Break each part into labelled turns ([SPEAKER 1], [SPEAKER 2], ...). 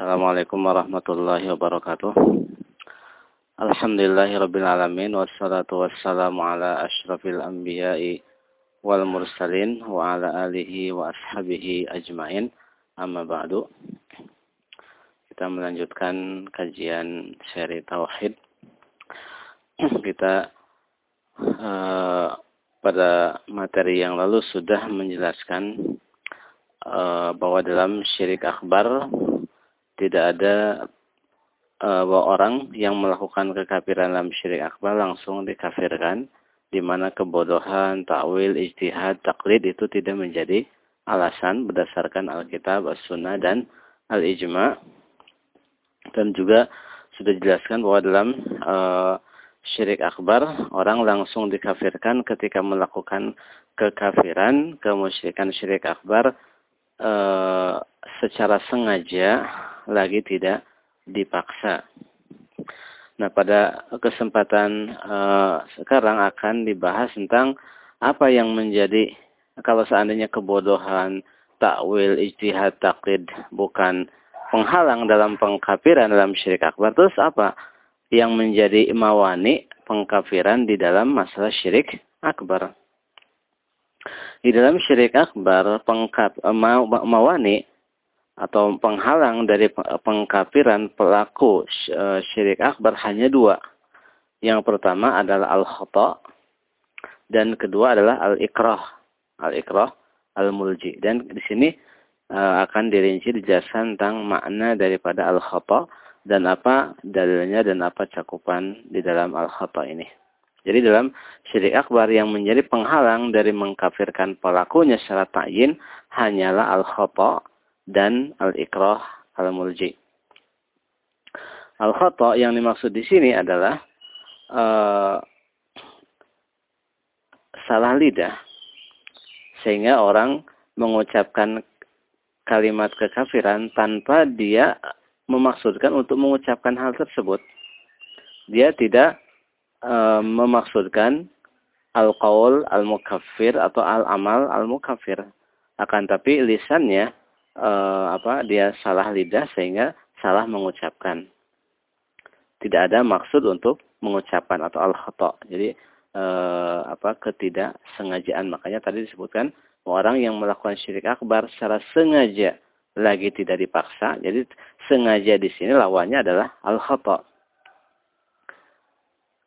[SPEAKER 1] Assalamualaikum warahmatullahi wabarakatuh. Alhamdulillahirrabbilalamin Wassalatu wassalamu ala ashrafil anbiya'i wal mursalin Wa ala alihi wa ashabihi ajmain. Amma ba'du. Kita melanjutkan kajian seri Tauhid. Kita uh, pada materi yang lalu sudah menjelaskan uh, bahwa dalam syirik akbar tidak ada uh, orang yang melakukan kekafiran dalam syirik akbar langsung dikafirkan di mana kebodohan, takwil, ijtihad, taklid itu tidak menjadi alasan berdasarkan Alkitab, As-Sunnah dan Al-Ijma. Dan juga sudah dijelaskan bahwa dalam uh, syirik akbar orang langsung dikafirkan ketika melakukan kekafiran, kemusyrikan syirik akbar uh, secara sengaja lagi tidak dipaksa. Nah, pada kesempatan uh, sekarang akan dibahas tentang apa yang menjadi kalau seandainya kebodohan, takwil, ijtihad, taklid bukan penghalang dalam pengkafiran dalam syirik akbar. Terus apa yang menjadi mawani pengkafiran di dalam masalah syirik akbar? Di dalam syirik akbar, pengkap, mawani atau penghalang dari pengkafiran pelaku e, syirik akbar hanya dua. Yang pertama adalah al-khata dan kedua adalah al-ikrah. Al-ikrah al-mulji. Dan di sini uh, akan dirinci dijelaskan tentang makna daripada al-khata dan apa dalilnya dan apa cakupan di dalam al-khata ini. Jadi dalam syirik akbar yang menjadi penghalang dari mengkafirkan pelakunya secara ta'yin hanyalah al-khata dan al-ikrah al-mulji. Al-khata yang dimaksud di sini adalah uh, salah lidah sehingga orang mengucapkan kalimat kekafiran tanpa dia memaksudkan untuk mengucapkan hal tersebut. Dia tidak uh, memaksudkan al-qaul al-mukaffir atau al-amal al-mukaffir. Akan tapi lisannya uh, apa dia salah lidah sehingga salah mengucapkan. Tidak ada maksud untuk mengucapkan atau al-khata. Jadi uh, apa ketidaksengajaan. Makanya tadi disebutkan orang yang melakukan syirik akbar secara sengaja lagi tidak dipaksa. Jadi sengaja di sini lawannya adalah al-khata.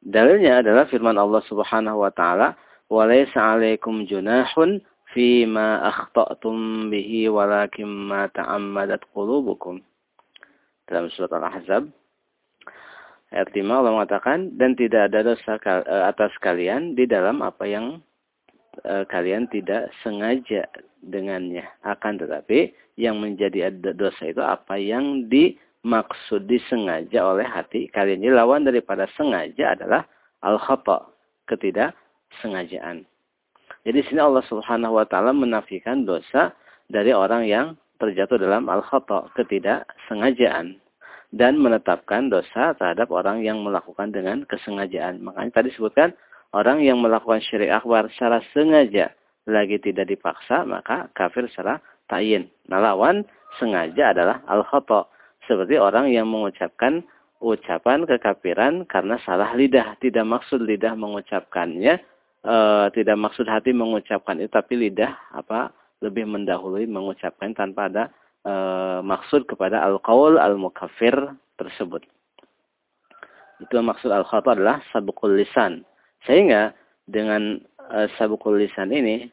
[SPEAKER 1] Dalilnya adalah firman Allah Subhanahu wa taala, "Wa laisa 'alaikum junahun fima akhta'tum bihi walakin ma ta'ammadat qulubukum. Dalam surat Al-Ahzab ayat 5 Allah mengatakan dan tidak ada dosa eh, atas kalian di dalam apa yang uh, kalian tidak sengaja dengannya. Akan tetapi yang menjadi dosa itu apa yang dimaksud disengaja oleh hati kalian. Lawan daripada sengaja adalah al-khata, ketidaksengajaan. Jadi sini Allah Subhanahu wa taala menafikan dosa dari orang yang terjatuh dalam al-khata, ketidaksengajaan dan menetapkan dosa terhadap orang yang melakukan dengan kesengajaan. Makanya tadi sebutkan orang yang melakukan syirik akbar secara sengaja lagi tidak dipaksa maka kafir secara tayin. Nah lawan sengaja adalah al-khata. Seperti orang yang mengucapkan ucapan kekafiran karena salah lidah. Tidak maksud lidah mengucapkannya e, tidak maksud hati mengucapkan itu tapi lidah apa lebih mendahului mengucapkan tanpa ada e, maksud kepada al-qaul al-mukaffir tersebut. Itu maksud al-khata adalah sabukul lisan. Sehingga dengan e, sabukul lisan ini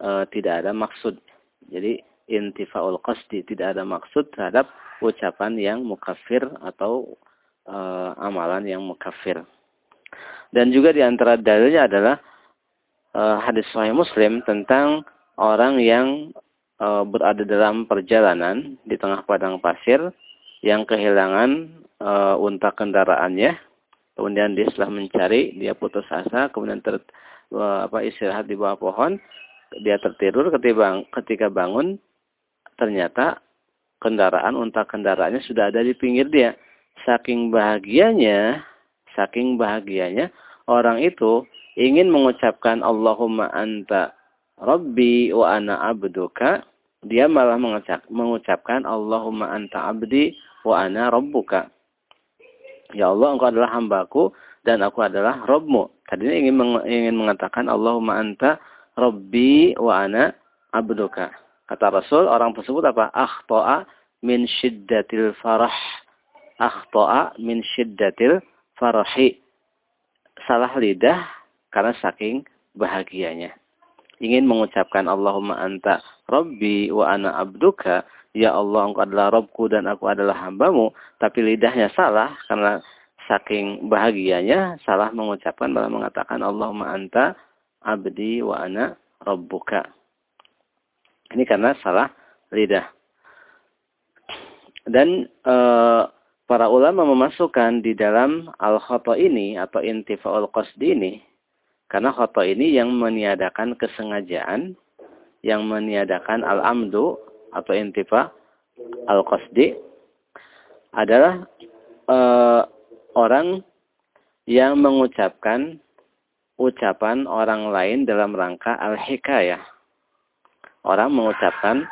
[SPEAKER 1] e, tidak ada maksud. Jadi intifaul qasdi tidak ada maksud terhadap ucapan yang mukafir atau e, amalan yang mukafir. Dan juga di antara dalilnya adalah uh, hadis Sahih Muslim tentang orang yang uh, berada dalam perjalanan di tengah padang pasir yang kehilangan uh, unta kendaraannya. Kemudian dia setelah mencari, dia putus asa, kemudian ter, uh, apa istirahat di bawah pohon, dia tertidur ketika, ketika bangun ternyata kendaraan unta kendaraannya sudah ada di pinggir dia. Saking bahagianya, saking bahagianya orang itu ingin mengucapkan Allahumma anta Rabbi wa ana abduka dia malah mengucap, mengucapkan Allahumma anta abdi wa ana rabbuka. Ya Allah, engkau adalah hambaku dan aku adalah Robmu. Tadinya ingin ingin mengatakan Allahumma anta rabbi wa ana abduka. Kata Rasul, orang tersebut apa? Akhto'a min syiddatil farah. Akhto'a min syiddatil farahi. Salah lidah karena saking bahagianya ingin mengucapkan Allahumma anta Rabbi wa ana abduka. Ya Allah engkau adalah Robku dan aku adalah hambamu. Tapi lidahnya salah karena saking bahagianya salah mengucapkan malah mengatakan Allahumma anta abdi wa ana Rabbuka. Ini karena salah lidah. Dan e, para ulama memasukkan di dalam al-khata ini atau intifa'ul qasdi ini karena khoto ini yang meniadakan kesengajaan, yang meniadakan al-amdu atau intifa al-qasdi adalah e, orang yang mengucapkan ucapan orang lain dalam rangka al-hikayah. Orang mengucapkan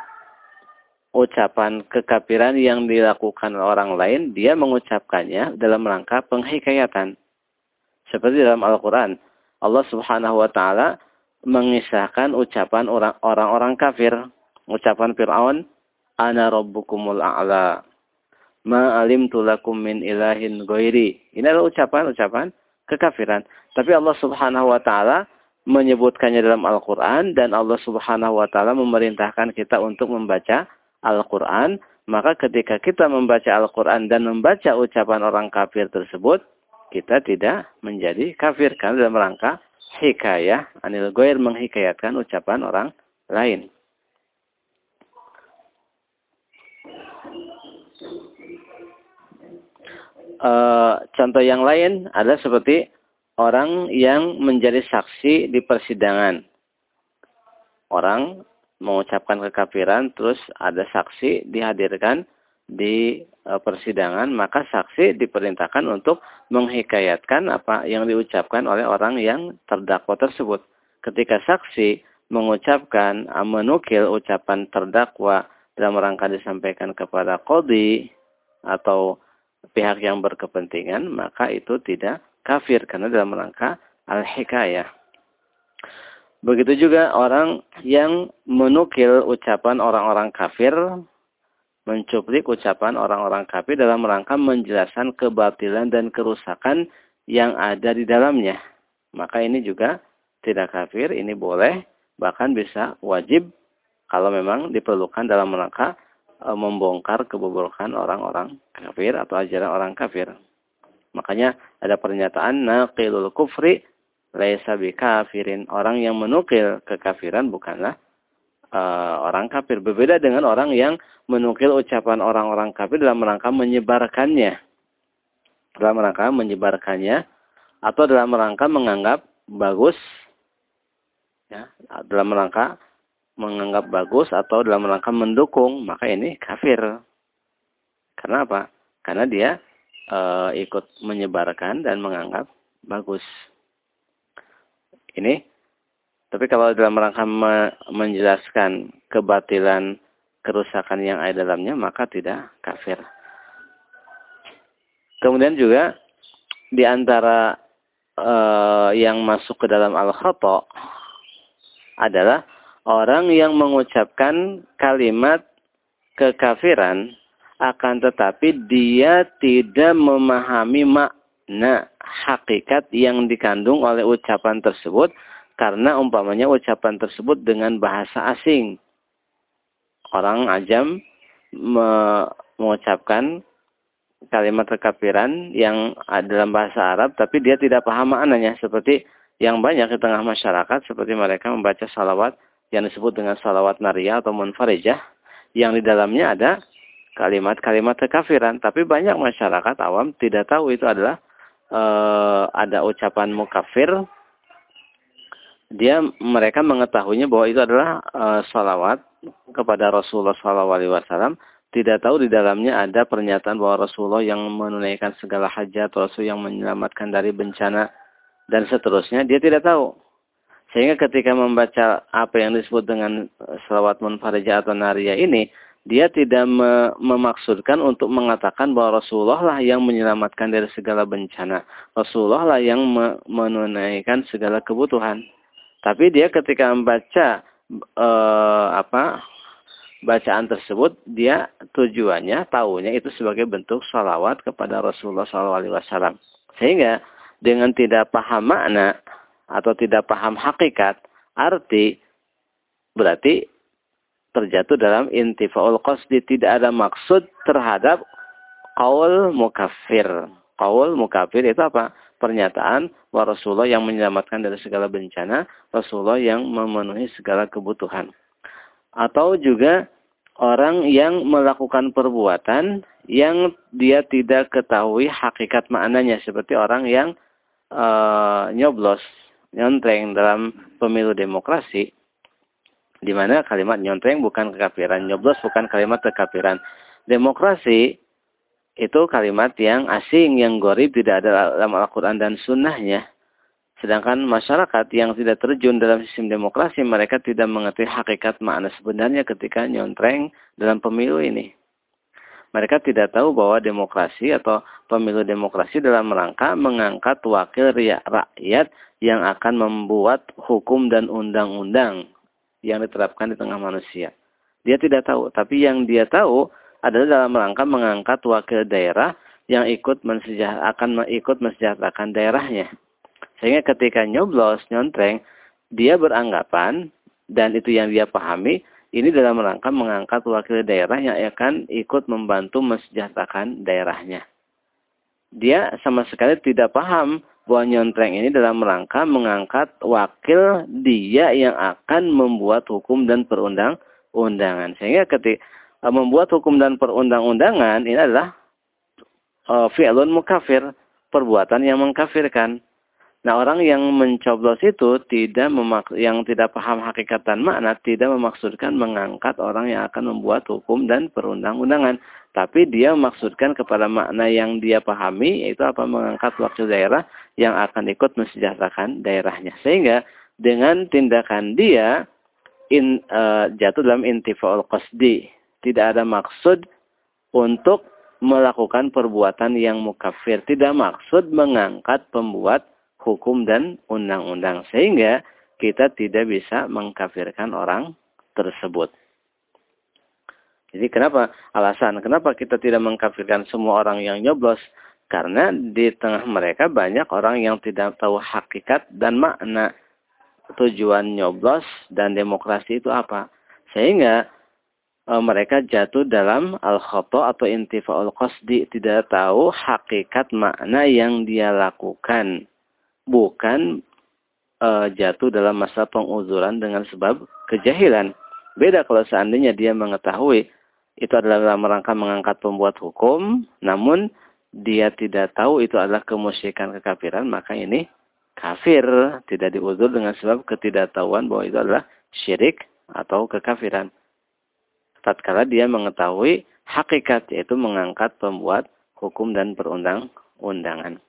[SPEAKER 1] ucapan kekafiran yang dilakukan orang lain, dia mengucapkannya dalam rangka penghikayatan. Seperti dalam Al-Quran. Allah Subhanahu wa taala mengisahkan ucapan orang-orang kafir, ucapan Firaun, "Ana rabbukumul a'la." Ma alimtu lakum min ilahin ghairi. Ini adalah ucapan-ucapan kekafiran. Tapi Allah Subhanahu wa taala menyebutkannya dalam Al-Qur'an dan Allah Subhanahu wa taala memerintahkan kita untuk membaca Al-Qur'an, maka ketika kita membaca Al-Qur'an dan membaca ucapan orang kafir tersebut, kita tidak menjadi kafir karena dalam rangka hikayah anil goir menghikayatkan ucapan orang lain. E, contoh yang lain adalah seperti orang yang menjadi saksi di persidangan. Orang mengucapkan kekafiran terus ada saksi dihadirkan di e, persidangan, maka saksi diperintahkan untuk menghikayatkan apa yang diucapkan oleh orang yang terdakwa tersebut. Ketika saksi mengucapkan, e, menukil ucapan terdakwa dalam rangka disampaikan kepada kodi atau pihak yang berkepentingan, maka itu tidak kafir karena dalam rangka al-hikayah. Begitu juga orang yang menukil ucapan orang-orang kafir mencuplik ucapan orang-orang kafir dalam rangka menjelaskan kebatilan dan kerusakan yang ada di dalamnya. Maka ini juga tidak kafir, ini boleh, bahkan bisa wajib kalau memang diperlukan dalam rangka e, membongkar kebobrokan orang-orang kafir atau ajaran orang kafir. Makanya ada pernyataan naqilul kufri laisa bikafirin. Orang yang menukil kekafiran bukanlah uh, orang kafir. Berbeda dengan orang yang menukil ucapan orang-orang kafir dalam rangka menyebarkannya. Dalam rangka menyebarkannya atau dalam rangka menganggap bagus ya, dalam rangka menganggap bagus atau dalam rangka mendukung, maka ini kafir. Karena apa? Karena dia e, ikut menyebarkan dan menganggap bagus. Ini tapi kalau dalam rangka menjelaskan kebatilan kerusakan yang ada dalamnya, maka tidak kafir. Kemudian juga di antara uh, yang masuk ke dalam al-khata adalah orang yang mengucapkan kalimat kekafiran akan tetapi dia tidak memahami makna hakikat yang dikandung oleh ucapan tersebut karena umpamanya ucapan tersebut dengan bahasa asing. Orang ajam me mengucapkan kalimat kekafiran yang dalam bahasa Arab tapi dia tidak paham maknanya seperti yang banyak di tengah masyarakat seperti mereka membaca salawat yang disebut dengan salawat naria atau munfarijah yang di dalamnya ada kalimat-kalimat kekafiran tapi banyak masyarakat awam tidak tahu itu adalah e, ada ucapan mukafir dia mereka mengetahuinya bahwa itu adalah uh, salawat kepada Rasulullah SAW. Tidak tahu di dalamnya ada pernyataan bahwa Rasulullah yang menunaikan segala hajat, Rasul yang menyelamatkan dari bencana dan seterusnya. Dia tidak tahu. Sehingga ketika membaca apa yang disebut dengan salawat munfarijah atau naria ini, dia tidak me memaksudkan untuk mengatakan bahwa Rasulullah lah yang menyelamatkan dari segala bencana. Rasulullah lah yang me menunaikan segala kebutuhan. Tapi dia ketika membaca e, apa bacaan tersebut, dia tujuannya, tahunya itu sebagai bentuk salawat kepada Rasulullah SAW. Sehingga dengan tidak paham makna, atau tidak paham hakikat, arti berarti terjatuh dalam intifaul qasdi tidak ada maksud terhadap kaul mukafir. Kaul mukafir itu apa? Pernyataan bahwa Rasulullah yang menyelamatkan dari segala bencana, Rasulullah yang memenuhi segala kebutuhan. Atau juga orang yang melakukan perbuatan yang dia tidak ketahui hakikat maknanya seperti orang yang uh, nyoblos nyontreng dalam pemilu demokrasi, di mana kalimat nyontreng bukan kekafiran, nyoblos bukan kalimat kekafiran. Demokrasi itu kalimat yang asing, yang gorib, tidak ada dalam Al-Quran dan sunnahnya. Sedangkan masyarakat yang tidak terjun dalam sistem demokrasi, mereka tidak mengerti hakikat makna sebenarnya ketika nyontreng dalam pemilu ini. Mereka tidak tahu bahwa demokrasi atau pemilu demokrasi dalam rangka mengangkat wakil rakyat yang akan membuat hukum dan undang-undang yang diterapkan di tengah manusia. Dia tidak tahu, tapi yang dia tahu adalah dalam rangka mengangkat wakil daerah yang ikut mensejahterakan akan ikut mensejahterakan daerahnya. Sehingga ketika nyoblos, nyontreng, dia beranggapan dan itu yang dia pahami, ini dalam rangka mengangkat wakil daerah yang akan ikut membantu mensejahterakan daerahnya. Dia sama sekali tidak paham bahwa nyontreng ini dalam rangka mengangkat wakil dia yang akan membuat hukum dan perundang-undangan. Sehingga ketika e, membuat hukum dan perundang-undangan ini adalah uh, fi'lun mukafir, perbuatan yang mengkafirkan. Nah, orang yang mencoblos itu tidak memak yang tidak paham hakikat dan makna tidak memaksudkan mengangkat orang yang akan membuat hukum dan perundang-undangan, tapi dia memaksudkan kepada makna yang dia pahami yaitu apa mengangkat wakil daerah yang akan ikut mensejahterakan daerahnya. Sehingga dengan tindakan dia in, uh, jatuh dalam intifaul qasdi, tidak ada maksud untuk melakukan perbuatan yang mukafir, tidak maksud mengangkat pembuat hukum dan undang-undang. Sehingga kita tidak bisa mengkafirkan orang tersebut. Jadi kenapa alasan kenapa kita tidak mengkafirkan semua orang yang nyoblos? Karena di tengah mereka banyak orang yang tidak tahu hakikat dan makna tujuan nyoblos dan demokrasi itu apa. Sehingga e, mereka jatuh dalam al-khoto atau intifa'ul qasdi. Tidak tahu hakikat makna yang dia lakukan bukan uh, jatuh dalam masa penguzuran dengan sebab kejahilan. Beda kalau seandainya dia mengetahui itu adalah dalam rangka mengangkat pembuat hukum, namun dia tidak tahu itu adalah kemusyrikan kekafiran, maka ini kafir, tidak diuzur dengan sebab ketidaktahuan bahwa itu adalah syirik atau kekafiran. Tatkala dia mengetahui hakikat yaitu mengangkat pembuat hukum dan perundang-undangan.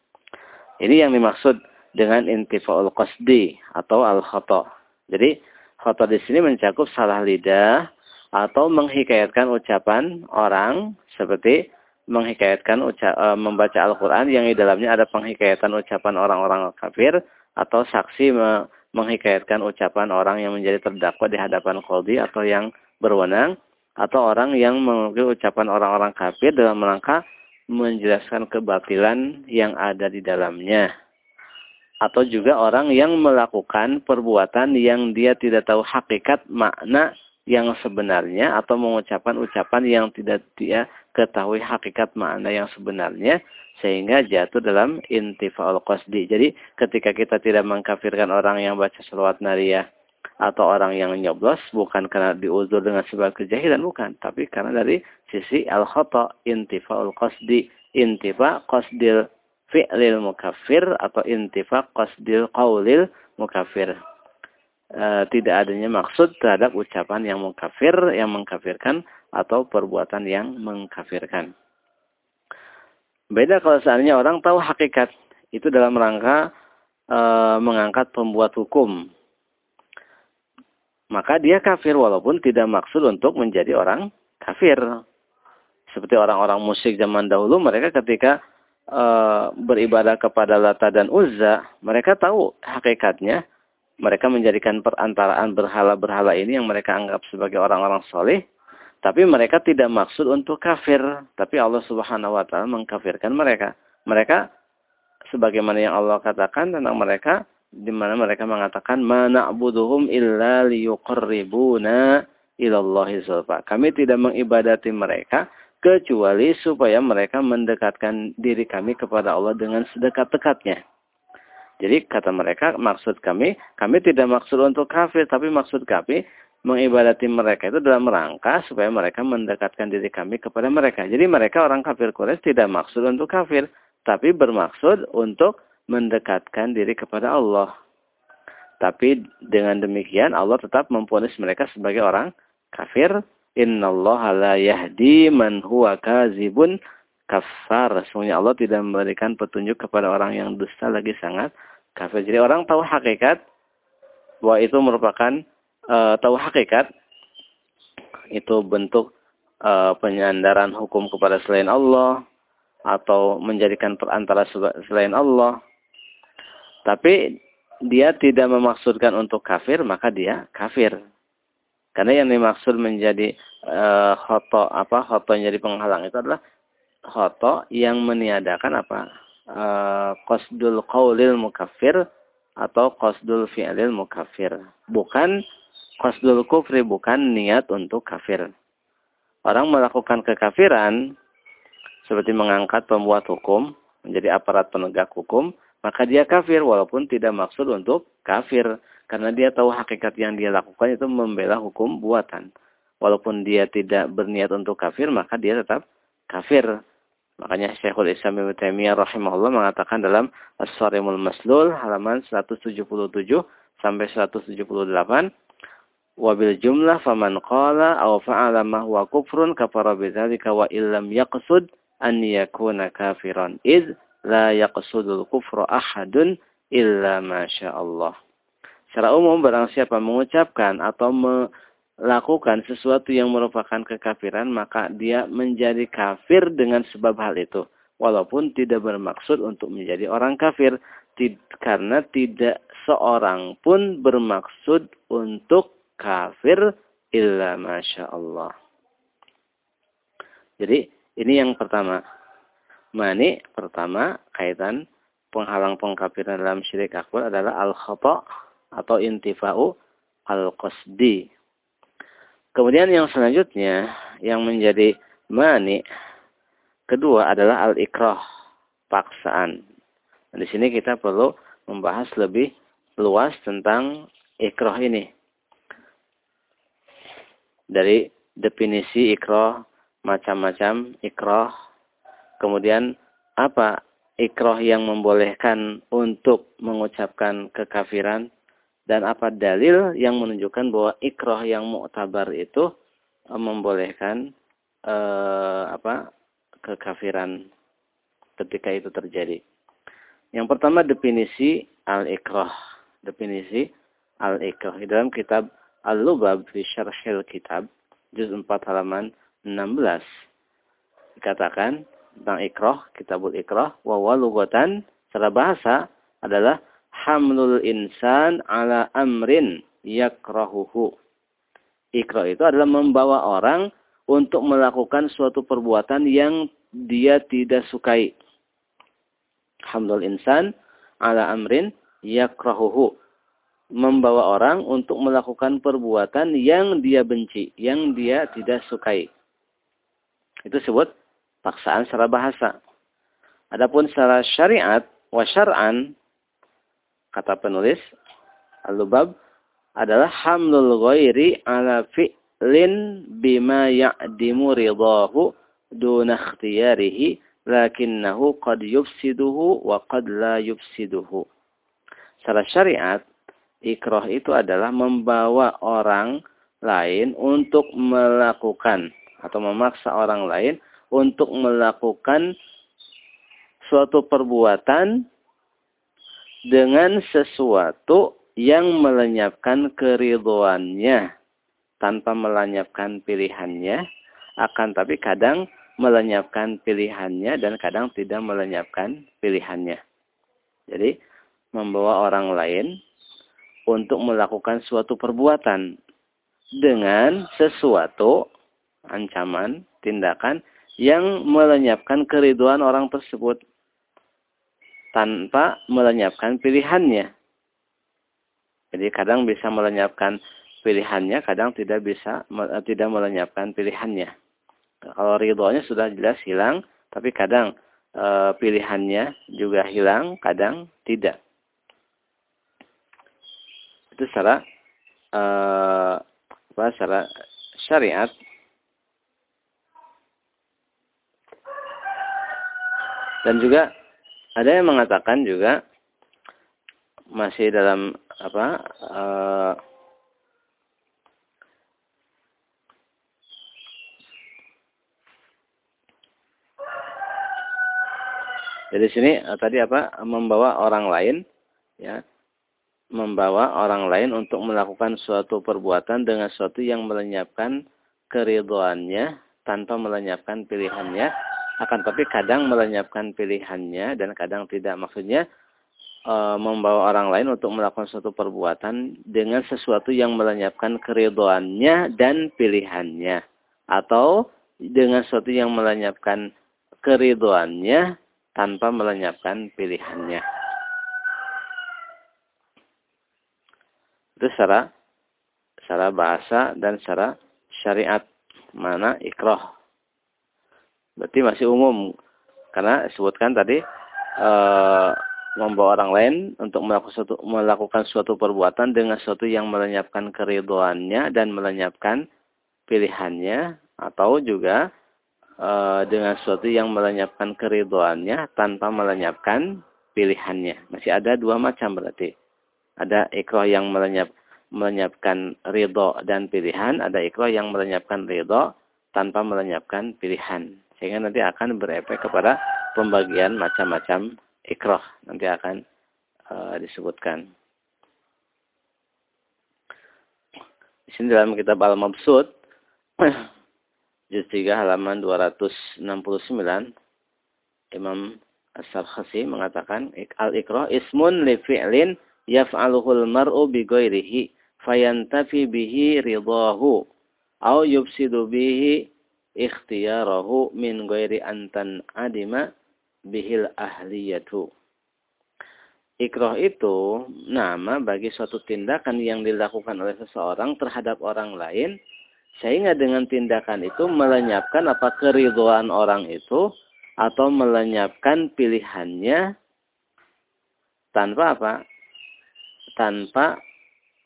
[SPEAKER 1] Ini yang dimaksud dengan intifaul qasdi atau al-khata. Jadi khata di sini mencakup salah lidah atau menghikayatkan ucapan orang seperti menghikayatkan uca e, membaca Al-Qur'an yang di dalamnya ada penghikayatan ucapan orang-orang kafir atau saksi me menghikayatkan ucapan orang yang menjadi terdakwa di hadapan qadhi atau yang berwenang atau orang yang mengikuti ucapan orang-orang kafir dalam rangka menjelaskan kebatilan yang ada di dalamnya. Atau juga orang yang melakukan perbuatan yang dia tidak tahu hakikat makna yang sebenarnya atau mengucapkan ucapan yang tidak dia ketahui hakikat makna yang sebenarnya sehingga jatuh dalam intifa'ul qasdi. Jadi ketika kita tidak mengkafirkan orang yang baca salawat nariyah atau orang yang nyoblos bukan karena diuzur dengan sebab kejahilan bukan, tapi karena dari sisi al-khata intifa'ul qasdi, intifa qasdil fi'lil mukafir atau intifak qasdil qawlil mukafir. E, tidak adanya maksud terhadap ucapan yang mukafir, yang mengkafirkan, atau perbuatan yang mengkafirkan. Beda kalau seandainya orang tahu hakikat. Itu dalam rangka e, mengangkat pembuat hukum. maka dia kafir walaupun tidak maksud untuk menjadi orang kafir. Seperti orang-orang musik zaman dahulu mereka ketika e, beribadah kepada Lata dan Uzza, mereka tahu hakikatnya mereka menjadikan perantaraan berhala-berhala ini yang mereka anggap sebagai orang-orang soleh. Tapi mereka tidak maksud untuk kafir. Tapi Allah subhanahu wa ta'ala mengkafirkan mereka. Mereka sebagaimana yang Allah katakan tentang mereka di mana mereka mengatakan mana abuduhum illa liyuqarribuna ilallahi zulfa. Kami tidak mengibadati mereka kecuali supaya mereka mendekatkan diri kami kepada Allah dengan sedekat-dekatnya. Jadi kata mereka maksud kami, kami tidak maksud untuk kafir, tapi maksud kami mengibadati mereka itu dalam rangka supaya mereka mendekatkan diri kami kepada mereka. Jadi mereka orang kafir Quraisy tidak maksud untuk kafir, tapi bermaksud untuk mendekatkan diri kepada Allah. Tapi dengan demikian Allah tetap memponis mereka sebagai orang kafir. Innallaha la yahdi man huwa kazibun kafar. Sesungguhnya Allah tidak memberikan petunjuk kepada orang yang dusta lagi sangat kafir. Jadi orang tahu hakikat bahwa itu merupakan uh, tahu hakikat itu bentuk uh, penyandaran hukum kepada selain Allah atau menjadikan perantara selain Allah. Tapi dia tidak memaksudkan untuk kafir, maka dia kafir. Karena yang dimaksud menjadi khoto apa khoto yang jadi penghalang itu adalah khoto yang meniadakan apa uh, qasdul qaulil mukafir atau qasdul fi'lil mukafir. Bukan qasdul kufri, bukan niat untuk kafir. Orang melakukan kekafiran seperti mengangkat pembuat hukum menjadi aparat penegak hukum, maka dia kafir walaupun tidak maksud untuk kafir karena dia tahu hakikat yang dia lakukan itu membela hukum buatan. Walaupun dia tidak berniat untuk kafir, maka dia tetap kafir. Makanya Syekhul Islam Ibnu Taimiyah rahimahullah mengatakan dalam As-Sarimul Maslul halaman 177 sampai 178 Wabil jumlah faman qala aw fa'ala ma huwa kufrun kafara bidzalika wa illam yaqsud an yakuna kafiran id la yaqsudul kufra ahadun illa masya Allah. Secara umum barang siapa mengucapkan atau melakukan sesuatu yang merupakan kekafiran maka dia menjadi kafir dengan sebab hal itu. Walaupun tidak bermaksud untuk menjadi orang kafir. Karena tidak seorang pun bermaksud untuk kafir illa masya Allah. Jadi ini yang pertama. Mani pertama kaitan penghalang pengkafiran dalam syirik akbar adalah al-khata atau intifa'u al-qasdi. Kemudian yang selanjutnya yang menjadi mani kedua adalah al-ikrah, paksaan. Dan di sini kita perlu membahas lebih luas tentang ikrah ini. Dari definisi ikrah macam-macam ikroh. Kemudian apa ikroh yang membolehkan untuk mengucapkan kekafiran dan apa dalil yang menunjukkan bahwa ikroh yang mu'tabar itu eh, membolehkan eh, apa kekafiran ketika itu terjadi. Yang pertama definisi al-ikroh. Definisi al-ikroh. Di dalam kitab Al-Lubab fi Syarhil Kitab, juz 4 halaman 16 dikatakan tentang ikroh, kitabul ikroh, wa walugatan secara bahasa adalah hamlul insan ala amrin yakrahuhu. Ikroh itu adalah membawa orang untuk melakukan suatu perbuatan yang dia tidak sukai. Hamlul insan ala amrin yakrahuhu. Membawa orang untuk melakukan perbuatan yang dia benci, yang dia tidak sukai. Itu disebut paksaan secara bahasa. Adapun secara syariat wa syar'an kata penulis Al-Lubab adalah hamlul ghairi ala fi'lin bima ya'dimu ridahu duna ikhtiyarihi lakinnahu qad yufsiduhu wa qad la yufsiduhu. Secara syariat, ikrah itu adalah membawa orang lain untuk melakukan atau memaksa orang lain untuk melakukan suatu perbuatan dengan sesuatu yang melenyapkan keriduannya tanpa melenyapkan pilihannya akan tapi kadang melenyapkan pilihannya dan kadang tidak melenyapkan pilihannya. Jadi membawa orang lain untuk melakukan suatu perbuatan dengan sesuatu ancaman, tindakan yang melenyapkan keriduan orang tersebut tanpa melenyapkan pilihannya. Jadi kadang bisa melenyapkan pilihannya, kadang tidak bisa tidak melenyapkan pilihannya. Kalau ridhonya sudah jelas hilang, tapi kadang e, pilihannya juga hilang, kadang tidak. Itu secara e, apa, secara syariat. Dan juga ada yang mengatakan juga masih dalam apa e, Jadi sini uh, tadi apa? Membawa orang lain ya. Membawa orang lain untuk melakukan suatu perbuatan dengan suatu yang melenyapkan keriduannya tanpa melenyapkan pilihannya. Akan tapi kadang melenyapkan pilihannya dan kadang tidak. Maksudnya uh, membawa orang lain untuk melakukan suatu perbuatan dengan sesuatu yang melenyapkan keriduannya dan pilihannya. Atau dengan sesuatu yang melenyapkan keriduannya tanpa melenyapkan pilihannya. Itu secara secara bahasa dan secara syariat mana ikroh. Berarti masih umum karena sebutkan tadi e, membawa orang lain untuk melakukan suatu, melakukan suatu perbuatan dengan sesuatu yang melenyapkan keriduannya dan melenyapkan pilihannya atau juga e, dengan sesuatu yang melenyapkan keriduannya tanpa melenyapkan pilihannya. Masih ada dua macam berarti. Ada ikroh yang melenyap, melenyapkan ridho dan pilihan. Ada ikroh yang melenyapkan ridho tanpa melenyapkan pilihan. Sehingga nanti akan berefek kepada pembagian macam-macam ikroh. Nanti akan e, disebutkan. Di sini dalam kitab Al-Mabsud juz 3 halaman 269 Imam As-Sarkhasi mengatakan al-ikrah ismun li fi'lin yaf'aluhul mar'u bi ghairihi fayantafi bihi ridahu au yufsidu bihi ikhtiyarahu min ghairi antan adima bihil ahliyatu. Ikrah itu nama bagi suatu tindakan yang dilakukan oleh seseorang terhadap orang lain sehingga dengan tindakan itu melenyapkan apa keriduan orang itu atau melenyapkan pilihannya tanpa apa? Tanpa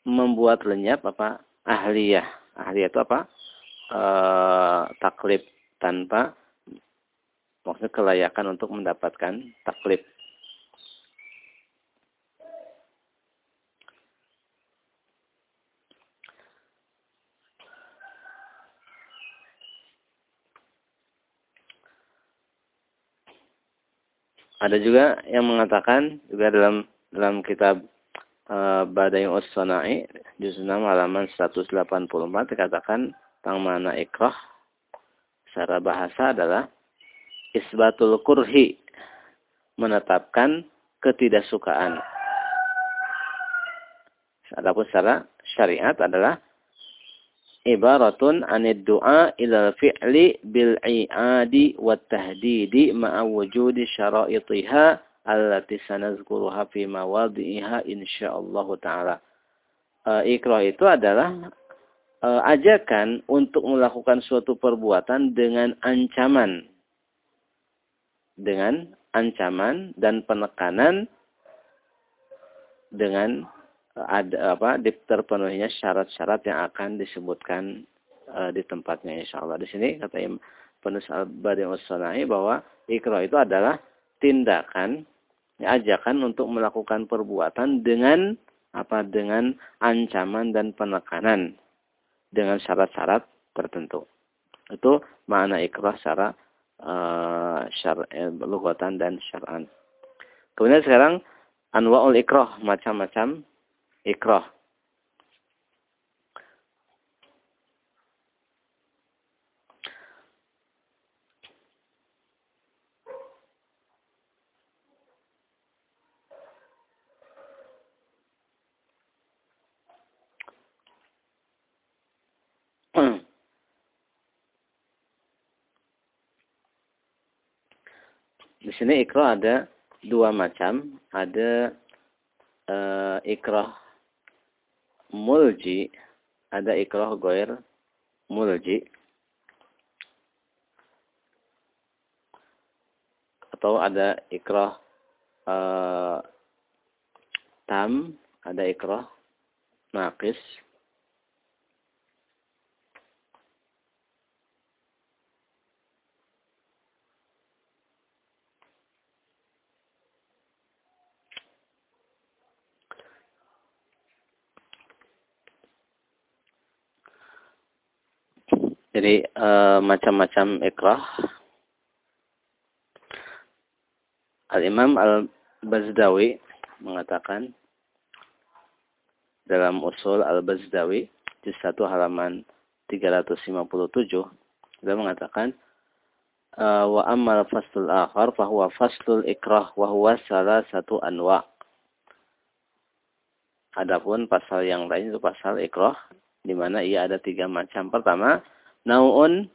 [SPEAKER 1] membuat lenyap apa? Ahliyah. Ahliyah itu apa? E, taklif tanpa maksudnya kelayakan untuk mendapatkan taklif. Ada juga yang mengatakan juga dalam dalam kitab uh, Badai Ussanai juz 6 halaman 184 dikatakan tentang mana ikrah secara bahasa adalah isbatul kurhi menetapkan ketidaksukaan. Adapun secara syariat adalah ibaratun anid du'a ila fi'li bil i'adi wat tahdidi ma'a wujudi syara'itiha allati sanazkuruha fi mawadhi'iha insyaallah taala. Uh, ikrah itu adalah uh, ajakan untuk melakukan suatu perbuatan dengan ancaman dengan ancaman dan penekanan dengan ada apa terpenuhinya syarat-syarat yang akan disebutkan uh, di tempatnya insya Allah. Di sini kata penulis Al-Badi bahwa ikrah itu adalah tindakan ajakan untuk melakukan perbuatan dengan apa dengan ancaman dan penekanan dengan syarat-syarat tertentu. Itu makna ikrah secara uh, syar eh, dan syar'an. Kemudian sekarang anwa'ul ikrah macam-macam ikrah. Di sini ikrah ada dua macam. Ada uh, ikrah mulji, ada ikrah goir mulji. Atau ada ikrah uh, tam, ada ikrah naqis. Jadi uh, macam-macam ikrah. Al-Imam Al-Bazdawi mengatakan dalam usul Al-Bazdawi di satu halaman 357 dia mengatakan eh, wa ammal faslul akhar fahuwa faslul ikrah wa huwa salah satu anwa Adapun pasal yang lain itu pasal ikrah di mana ia ada tiga macam. Pertama, Nau'un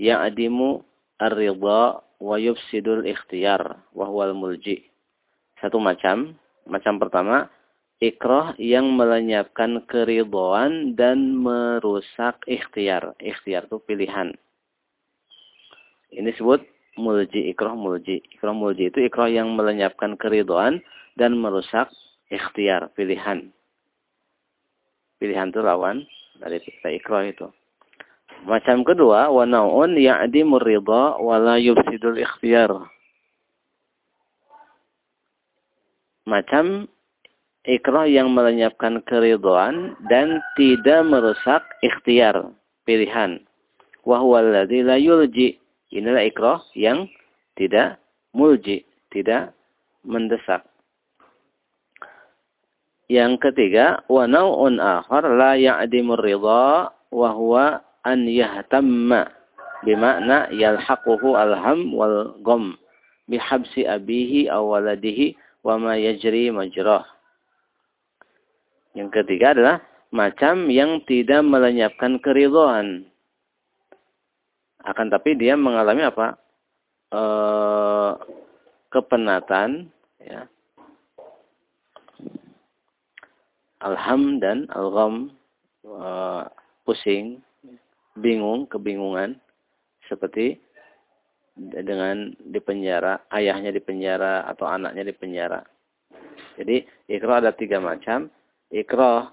[SPEAKER 1] ya'dimu ar-ridha wa yufsidul ikhtiyar wa huwal mulji. Satu macam, macam pertama, ikrah yang melenyapkan keridhaan dan merusak ikhtiar. Ikhtiar itu pilihan. Ini disebut mulji, ikrah mulji. Ikrah mulji itu ikrah yang melenyapkan keridhaan dan merusak ikhtiar, pilihan. Pilihan itu lawan dari ikrah itu. Macam kedua, wa naun ya'dimu ridha wa la yufsidul ikhtiyar. Macam ikrah yang melenyapkan keridhaan dan tidak merusak ikhtiar, pilihan. Wa huwa alladhi la yulji. Inilah ikrah yang tidak mulji, tidak mendesak. Yang ketiga, wa nau'un akhar la ya'dimu ridha wa huwa an yahtamma bima'na yalhaquhu alham wal gham bihabsi abihi aw waladihi wa ma yajri majrah. Yang ketiga adalah macam yang tidak melenyapkan keridhaan. Akan tapi dia mengalami apa? E, kepenatan ya. Alham dan algham e, pusing bingung, kebingungan seperti dengan dipenjara, ayahnya dipenjara atau anaknya dipenjara. Jadi ikrah ada tiga macam. Ikrah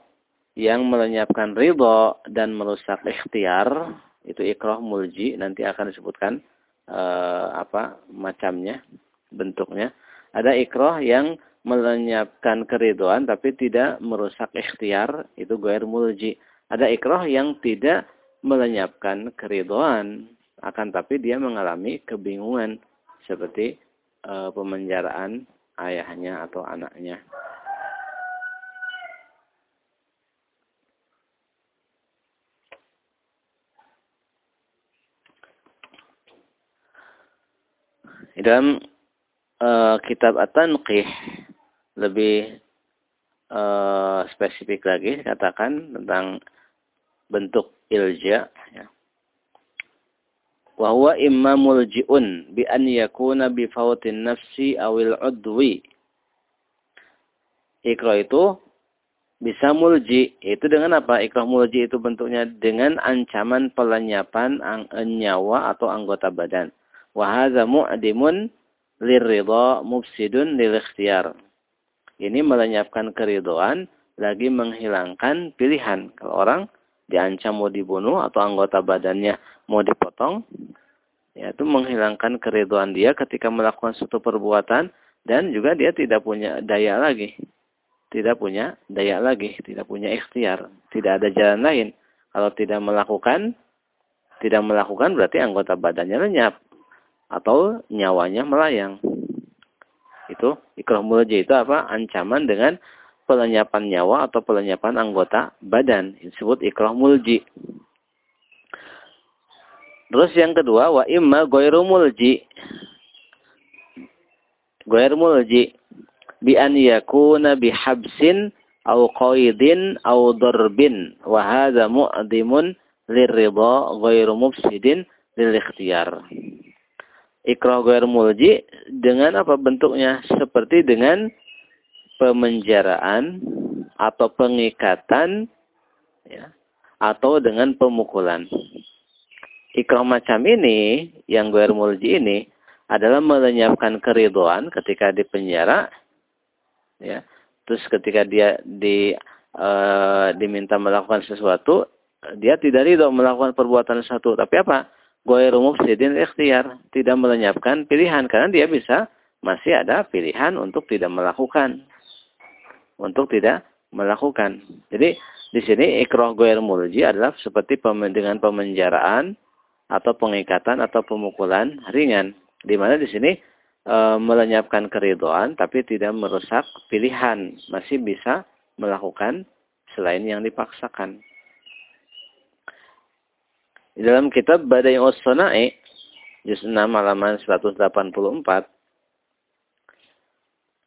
[SPEAKER 1] yang melenyapkan ridho dan merusak ikhtiar itu ikrah mulji nanti akan disebutkan uh, apa macamnya bentuknya ada ikrah yang melenyapkan keridoan tapi tidak merusak ikhtiar itu gair mulji ada ikrah yang tidak melenyapkan keridoan akan tapi dia mengalami kebingungan seperti e, pemenjaraan ayahnya atau anaknya. dalam e, kitab At-Tanqih lebih e, spesifik lagi katakan tentang bentuk ilja ya. Wa huwa imma mulji'un bi an yakuna bi fawtin nafsi awil udwi. Ikrah itu bisa mulji. Itu dengan apa? Ikrah mulji itu bentuknya dengan ancaman pelenyapan nyawa atau anggota badan. Wa hadza mu'dimun lirridha mufsidun lil ikhtiyar. Ini melenyapkan keridoan lagi menghilangkan pilihan. Kalau orang diancam mau dibunuh atau anggota badannya mau dipotong, ya itu menghilangkan keriduan dia ketika melakukan suatu perbuatan dan juga dia tidak punya daya lagi. Tidak punya daya lagi, tidak punya ikhtiar, tidak ada jalan lain. Kalau tidak melakukan, tidak melakukan berarti anggota badannya lenyap atau nyawanya melayang. Itu ikrah mulji itu apa? Ancaman dengan pelenyapan nyawa atau pelenyapan anggota badan. Disebut ikrah mulji. Terus yang kedua, wa imma ghairu mulji. Ghairu mulji bi an yakuna bihabsin au qaidin au darbin wa hadha mu'dimun lirridha ghairu mufsidin lil ikhtiyar. Ikrah ghairu mulji dengan apa bentuknya? Seperti dengan pemenjaraan atau pengikatan ya, atau dengan pemukulan ikrah macam ini, yang gue mulji ini, adalah melenyapkan keriduan ketika di penjara, ya. Terus ketika dia di e, diminta melakukan sesuatu, dia tidak ridho melakukan perbuatan sesuatu. Tapi apa? Gue sidin ikhtiar, tidak melenyapkan pilihan karena dia bisa masih ada pilihan untuk tidak melakukan. Untuk tidak melakukan. Jadi di sini ikroh goer mulji adalah seperti dengan pemenjaraan, atau pengikatan atau pemukulan ringan. Di mana di sini e, melenyapkan keridoan tapi tidak merusak pilihan. Masih bisa melakukan selain yang dipaksakan. Di dalam kitab Badai Usana'i, juz 6 halaman 184,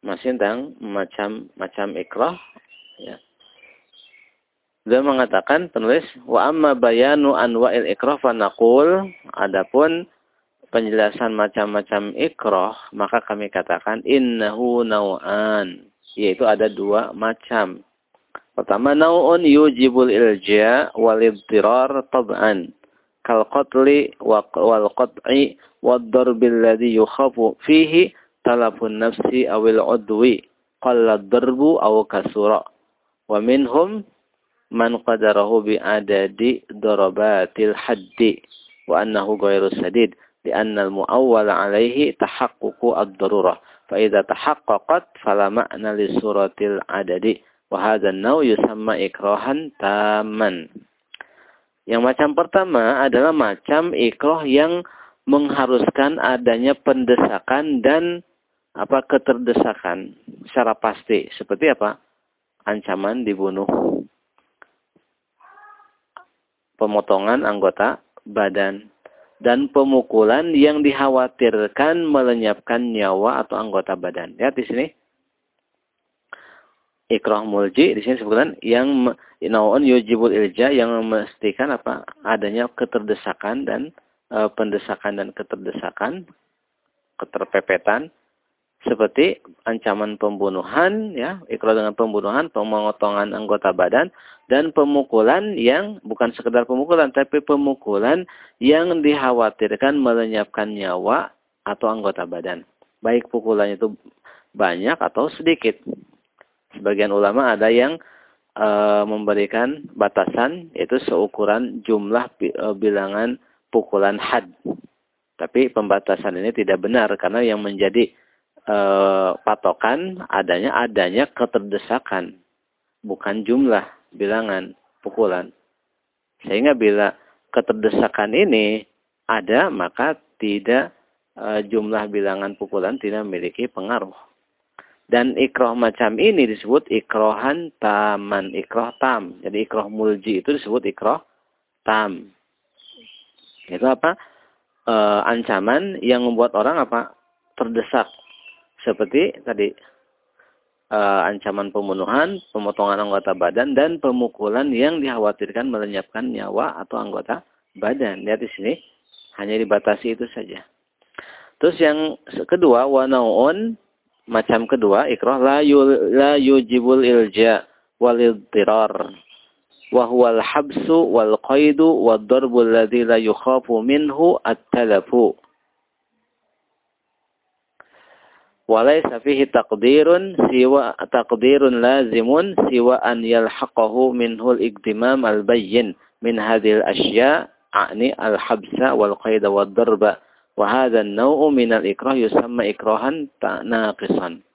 [SPEAKER 1] masih tentang macam-macam ikrah, ya, Beliau mengatakan penulis wa amma bayanu anwa'il ikrah fa naqul. Adapun penjelasan macam-macam ikrah maka kami katakan innahu naw'an yaitu ada dua macam. Pertama nau'un yujibul ilja wal idtirar tab'an. Kal qatli wal qat'i wad darbi yukhafu fihi talafun nafsi awil udwi qalla darbu aw kasura. Wa minhum man qadarahu bi adadi darabatil haddi wa annahu ghairu sadid lianna al-mu'awwal alaihi tahaqququ ad-darurah. Fa idza tahaqqaqat fala ma'na li suratil adadi. Wa hadha an-naw yusamma ikrahan tamman. Yang macam pertama adalah macam ikrah yang mengharuskan adanya pendesakan dan apa keterdesakan secara pasti? Seperti apa ancaman dibunuh? Pemotongan anggota badan dan pemukulan yang dikhawatirkan melenyapkan nyawa atau anggota badan. Ya di sini. Ikrah mulji di sini sebutkan yang naon yujibul ilja yang memastikan apa? Adanya keterdesakan dan e, pendesakan dan keterdesakan keterpepetan seperti ancaman pembunuhan ya ikrar dengan pembunuhan pemotongan anggota badan dan pemukulan yang bukan sekedar pemukulan tapi pemukulan yang dikhawatirkan melenyapkan nyawa atau anggota badan. Baik pukulannya itu banyak atau sedikit. Sebagian ulama ada yang e, memberikan batasan yaitu seukuran jumlah e, bilangan pukulan had. Tapi pembatasan ini tidak benar karena yang menjadi e, patokan adanya adanya keterdesakan, bukan jumlah bilangan pukulan. Sehingga bila keterdesakan ini ada, maka tidak e, jumlah bilangan pukulan tidak memiliki pengaruh. Dan ikroh macam ini disebut ikrohan taman, ikroh tam. Jadi ikroh mulji itu disebut ikroh tam. Itu apa? E, ancaman yang membuat orang apa? Terdesak seperti tadi uh, ancaman pembunuhan, pemotongan anggota badan dan pemukulan yang dikhawatirkan melenyapkan nyawa atau anggota badan. Lihat di sini hanya dibatasi itu saja. Terus yang kedua wanaun macam kedua ikrah la la yujibul ilja wal idtirar wa huwa al habsu wal qaidu wad darbu alladhi la yukhafu minhu at-talafu walaysa fihi taqdirun siwa taqdirun lazimun siwa an yalhaqahu minhu al-iqtimam al-bayyin min hadhihi al-ashya' a'ni al-habsa wal qaida wad darba. Wa hadha an-naw'u min al-ikrah yusamma ikrahan naqisan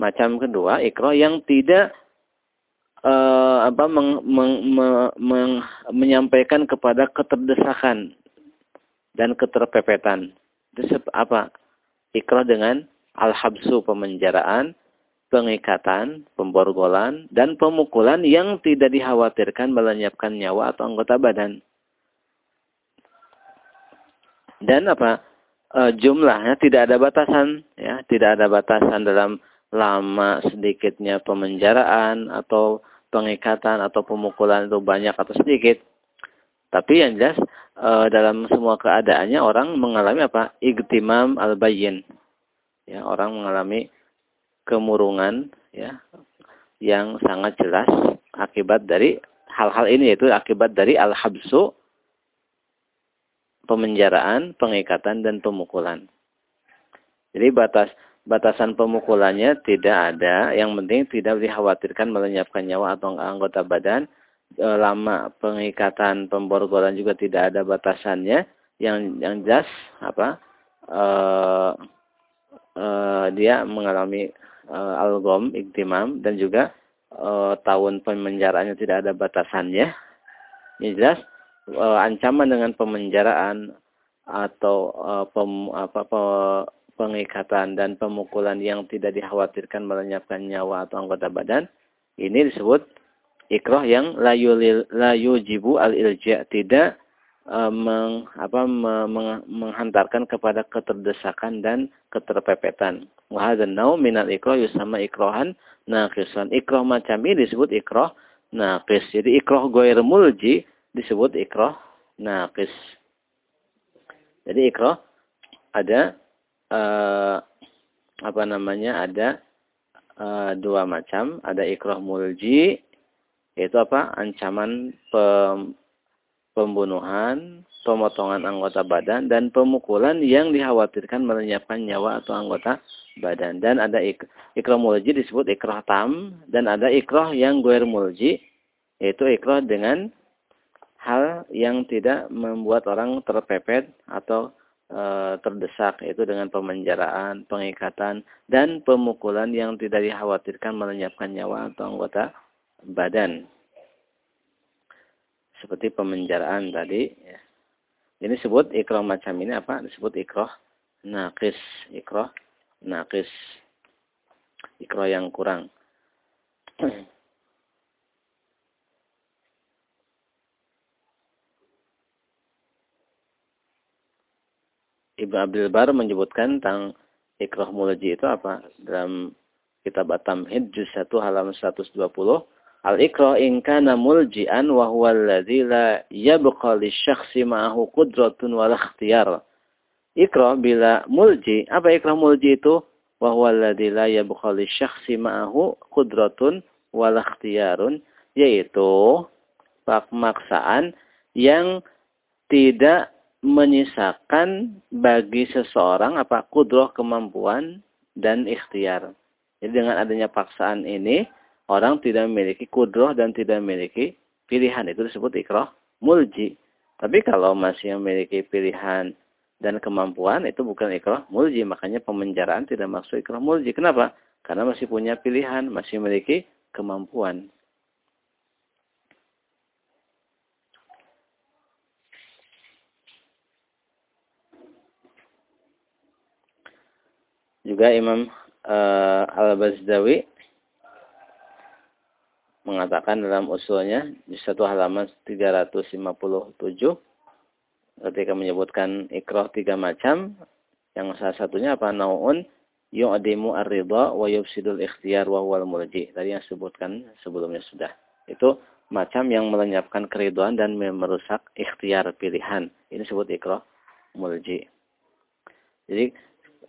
[SPEAKER 1] macam kedua ikrah yang tidak uh, apa meng, meng, meng, meng, menyampaikan kepada keterdesakan dan keterpepetan. Itu apa? Ikrah dengan al-habsu pemenjaraan, pengikatan, pemborgolan, dan pemukulan yang tidak dikhawatirkan melenyapkan nyawa atau anggota badan. Dan apa? E, jumlahnya tidak ada batasan, ya, tidak ada batasan dalam lama sedikitnya pemenjaraan atau pengikatan atau pemukulan itu banyak atau sedikit. Tapi yang jelas e, dalam semua keadaannya orang mengalami apa? Igtimam al-bayyin. Ya, orang mengalami kemurungan ya yang sangat jelas akibat dari hal-hal ini yaitu akibat dari al-habsu pemenjaraan, pengikatan dan pemukulan. Jadi batas batasan pemukulannya tidak ada, yang penting tidak dikhawatirkan melenyapkan nyawa atau anggota badan. E, lama pengikatan, pemborgolan juga tidak ada batasannya. Yang yang jelas apa? E, e, dia mengalami e, algom, iktimam dan juga e, tahun pemenjaraannya tidak ada batasannya. Yang jelas e, ancaman dengan pemenjaraan atau e, pem, apa, pe, pengikatan dan pemukulan yang tidak dikhawatirkan melenyapkan nyawa atau anggota badan ini disebut ikroh yang layu layu jibu al ilja tidak meng, apa, me, meng, menghantarkan kepada keterdesakan dan keterpepetan. Wahada nau minal ikroh yusama ikrohan naqisan. Ikroh macam ini disebut ikroh naqis. Jadi ikroh goir mulji disebut ikroh naqis. Jadi ikroh ada uh, apa namanya ada uh, dua macam. Ada ikroh mulji yaitu apa ancaman pem, pembunuhan, pemotongan anggota badan dan pemukulan yang dikhawatirkan melenyapkan nyawa atau anggota badan. Dan ada ik ikroh mulji disebut ikroh tam dan ada ikroh yang guer mulji yaitu ikroh dengan hal yang tidak membuat orang terpepet atau e, terdesak yaitu dengan pemenjaraan, pengikatan dan pemukulan yang tidak dikhawatirkan melenyapkan nyawa atau anggota badan. Seperti pemenjaraan tadi ya. Ini disebut ikroh macam ini apa? Disebut ikroh nakis, ikroh nakis. Ikroh yang kurang. Ibnu Abdul Bar menyebutkan tentang ikrah mulaji itu apa? Dalam kitab At-Tamhid juz 1 halaman 120. Al-ikrah in kana mulji'an wa huwa alladhi la yabqa lisyakhsi ma'ahu qudratun wal ikhtiyar. Ikrah bila mulji, apa ikrah mulji itu? Wa huwa alladhi la yabqa lisyakhsi ma'ahu qudratun wal ikhtiyarun, yaitu pemaksaan yang tidak menyisakan bagi seseorang apa kudroh kemampuan dan ikhtiar. Jadi dengan adanya paksaan ini orang tidak memiliki kudroh dan tidak memiliki pilihan itu disebut ikroh mulji. Tapi kalau masih memiliki pilihan dan kemampuan itu bukan ikroh mulji. Makanya pemenjaraan tidak masuk ikroh mulji. Kenapa? Karena masih punya pilihan, masih memiliki kemampuan. Juga Imam uh, Al-Bazdawi mengatakan dalam usulnya di satu halaman 357 ketika menyebutkan ikroh tiga macam yang salah satunya apa? Naun yu'dimu ar-ridha wa yufsidul ikhtiyar wa huwal mulji tadi yang sebutkan sebelumnya sudah. Itu macam yang melenyapkan keriduan dan merusak ikhtiar pilihan. Ini disebut ikroh mulji jadi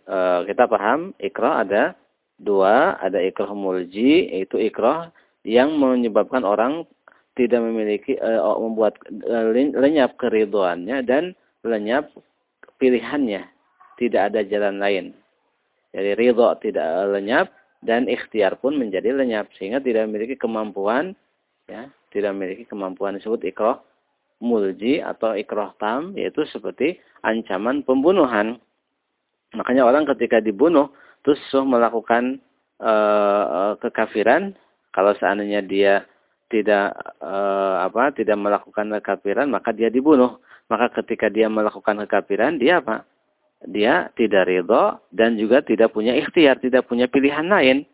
[SPEAKER 1] e, kita paham ikrah ada dua, ada ikrah mulji, yaitu ikrah yang menyebabkan orang tidak memiliki e, membuat e, lenyap keriduannya dan lenyap pilihannya. Tidak ada jalan lain. Jadi ridho tidak lenyap dan ikhtiar pun menjadi lenyap sehingga tidak memiliki kemampuan ya, tidak memiliki kemampuan disebut ikrah mulji atau ikrah tam yaitu seperti ancaman pembunuhan. Makanya orang ketika dibunuh terus melakukan uh, kekafiran, kalau seandainya dia tidak uh, apa tidak melakukan kekafiran maka dia dibunuh. Maka ketika dia melakukan kekafiran dia apa? Dia tidak ridho dan juga tidak punya ikhtiar, tidak punya pilihan lain.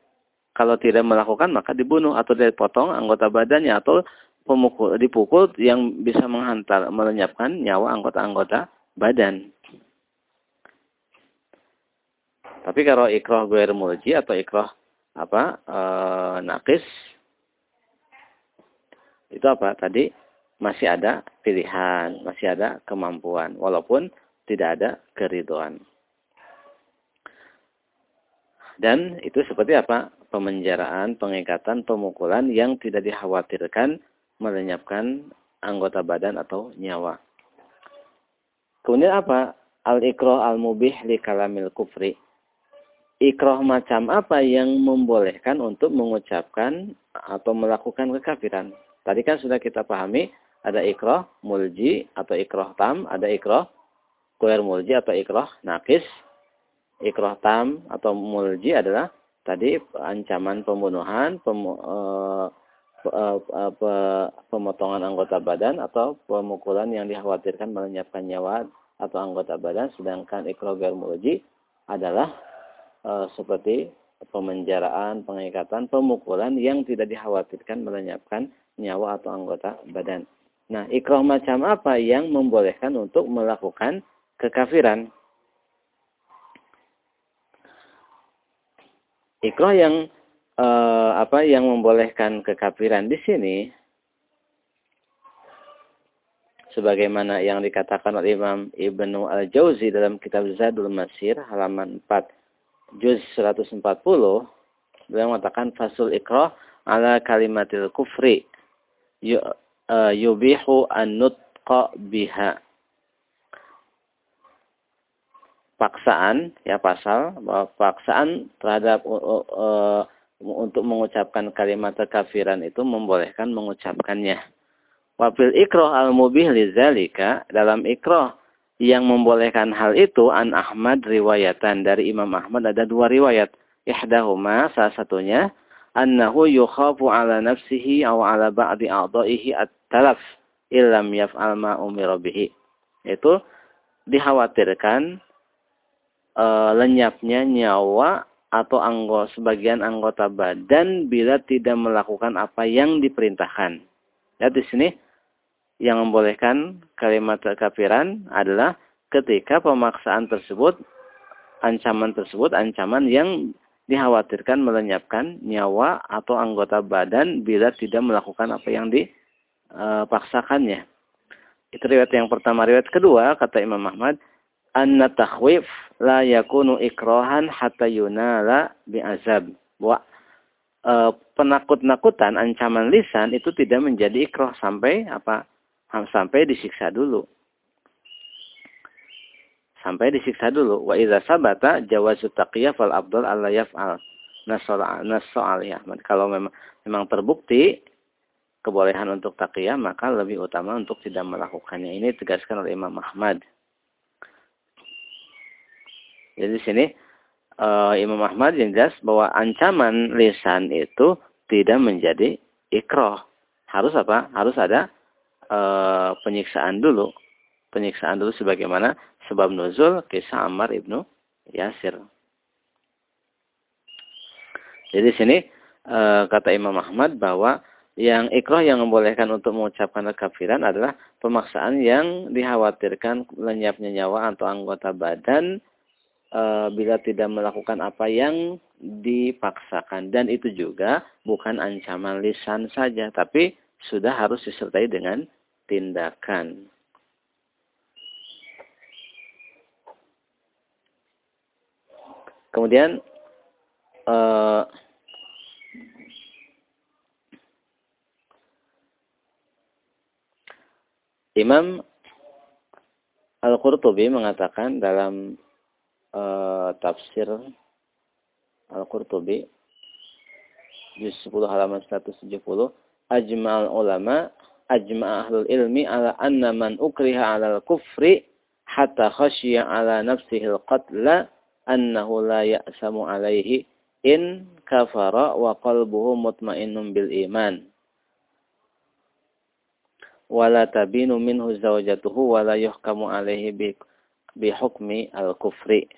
[SPEAKER 1] Kalau tidak melakukan maka dibunuh atau dipotong anggota badannya atau pemukul dipukul yang bisa menghantar melenyapkan nyawa anggota-anggota badan. Tapi kalau ikroh gue mulji atau ikroh apa e, nakis itu apa tadi masih ada pilihan, masih ada kemampuan walaupun tidak ada keriduan. Dan itu seperti apa? Pemenjaraan, pengikatan, pemukulan yang tidak dikhawatirkan melenyapkan anggota badan atau nyawa. Kemudian apa? Al-ikroh al-mubih li kalamil kufri. Ikroh macam apa yang membolehkan untuk mengucapkan atau melakukan kekafiran. Tadi kan sudah kita pahami, ada ikroh mulji atau ikroh tam, ada ikroh kuer mulji atau ikroh nakis, ikroh tam atau mulji adalah tadi ancaman pembunuhan, pem, uh, pemotongan anggota badan atau pemukulan yang dikhawatirkan melenyapkan nyawa atau anggota badan sedangkan ikroh mulji adalah uh, seperti pemenjaraan, pengikatan, pemukulan yang tidak dikhawatirkan melenyapkan nyawa atau anggota badan. Nah, ikroh macam apa yang membolehkan untuk melakukan kekafiran? Ikroh yang eh, apa yang membolehkan kekafiran di sini sebagaimana yang dikatakan oleh Imam Ibnu Al-Jauzi dalam kitab Zadul Masir halaman 4 juz 140 beliau mengatakan fasul ikrah ala kalimatil kufri eh, yubihu an-nutqa biha paksaan ya pasal bahwa paksaan terhadap uh, uh, untuk mengucapkan kalimat kekafiran itu membolehkan mengucapkannya. Wafil ikroh al-mubih lizalika dalam ikroh yang membolehkan hal itu an Ahmad riwayatan dari Imam Ahmad ada dua riwayat. Ihdahuma salah satunya annahu yukhafu ala nafsihi aw ala ba'di a'dha'ihi at-talaf illam yaf'al ma umira bihi. Itu dikhawatirkan e, lenyapnya nyawa atau anggota sebagian anggota badan bila tidak melakukan apa yang diperintahkan. Ya di sini yang membolehkan kalimat kekafiran adalah ketika pemaksaan tersebut ancaman tersebut ancaman yang dikhawatirkan melenyapkan nyawa atau anggota badan bila tidak melakukan apa yang dipaksakannya. Itu riwayat yang pertama. Riwayat kedua kata Imam Ahmad, anna takhwif la yakunu ikrohan hatta yunala bi'azab. Bahwa e, penakut-nakutan ancaman lisan itu tidak menjadi ikroh sampai apa? Sampai disiksa dulu. Sampai disiksa dulu. Wa idza sabata jawazu taqiyah fal afdal alla yaf'al. Nasal ya. Kalau memang memang terbukti kebolehan untuk taqiyah maka lebih utama untuk tidak melakukannya. Ini tegaskan oleh Imam Ahmad. Jadi di sini uh, Imam Ahmad yang jelas bahwa ancaman lisan itu tidak menjadi ikroh. Harus apa? Harus ada uh, penyiksaan dulu. Penyiksaan dulu sebagaimana sebab nuzul kisah Ammar ibnu Yasir. Jadi di sini uh, kata Imam Ahmad bahwa yang ikroh yang membolehkan untuk mengucapkan kekafiran adalah pemaksaan yang dikhawatirkan lenyapnya nyawa atau anggota badan e, bila tidak melakukan apa yang dipaksakan dan itu juga bukan ancaman lisan saja tapi sudah harus disertai dengan tindakan. Kemudian e, Imam Al-Qurtubi mengatakan dalam uh, tafsir Al-Qurtubi juz 10 halaman 170 ajma'al ulama ajma' ahlul ilmi ala anna man ukriha ala al-kufri hatta khasyiya ala nafsihi al-qatla annahu la ya'samu alaihi in kafara wa qalbuhu mutmainnun bil iman wala tabinu minhu zawjatuhu wala yuhkamu alaihi bi bihukmi al-kufri.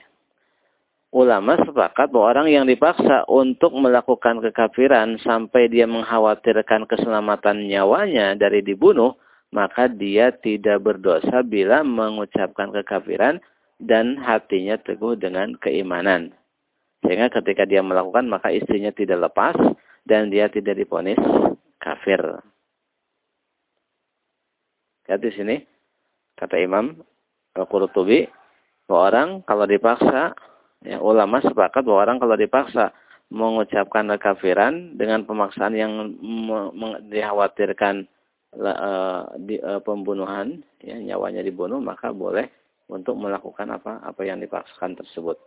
[SPEAKER 1] Ulama sepakat bahwa orang yang dipaksa untuk melakukan kekafiran sampai dia mengkhawatirkan keselamatan nyawanya dari dibunuh, maka dia tidak berdosa bila mengucapkan kekafiran dan hatinya teguh dengan keimanan. Sehingga ketika dia melakukan maka istrinya tidak lepas dan dia tidak diponis kafir. Lihat di sini kata Imam Al-Qurtubi orang kalau dipaksa ya ulama sepakat bahwa orang kalau dipaksa mengucapkan kekafiran dengan pemaksaan yang dikhawatirkan uh, di, uh, pembunuhan ya nyawanya dibunuh maka boleh untuk melakukan apa apa yang dipaksakan tersebut.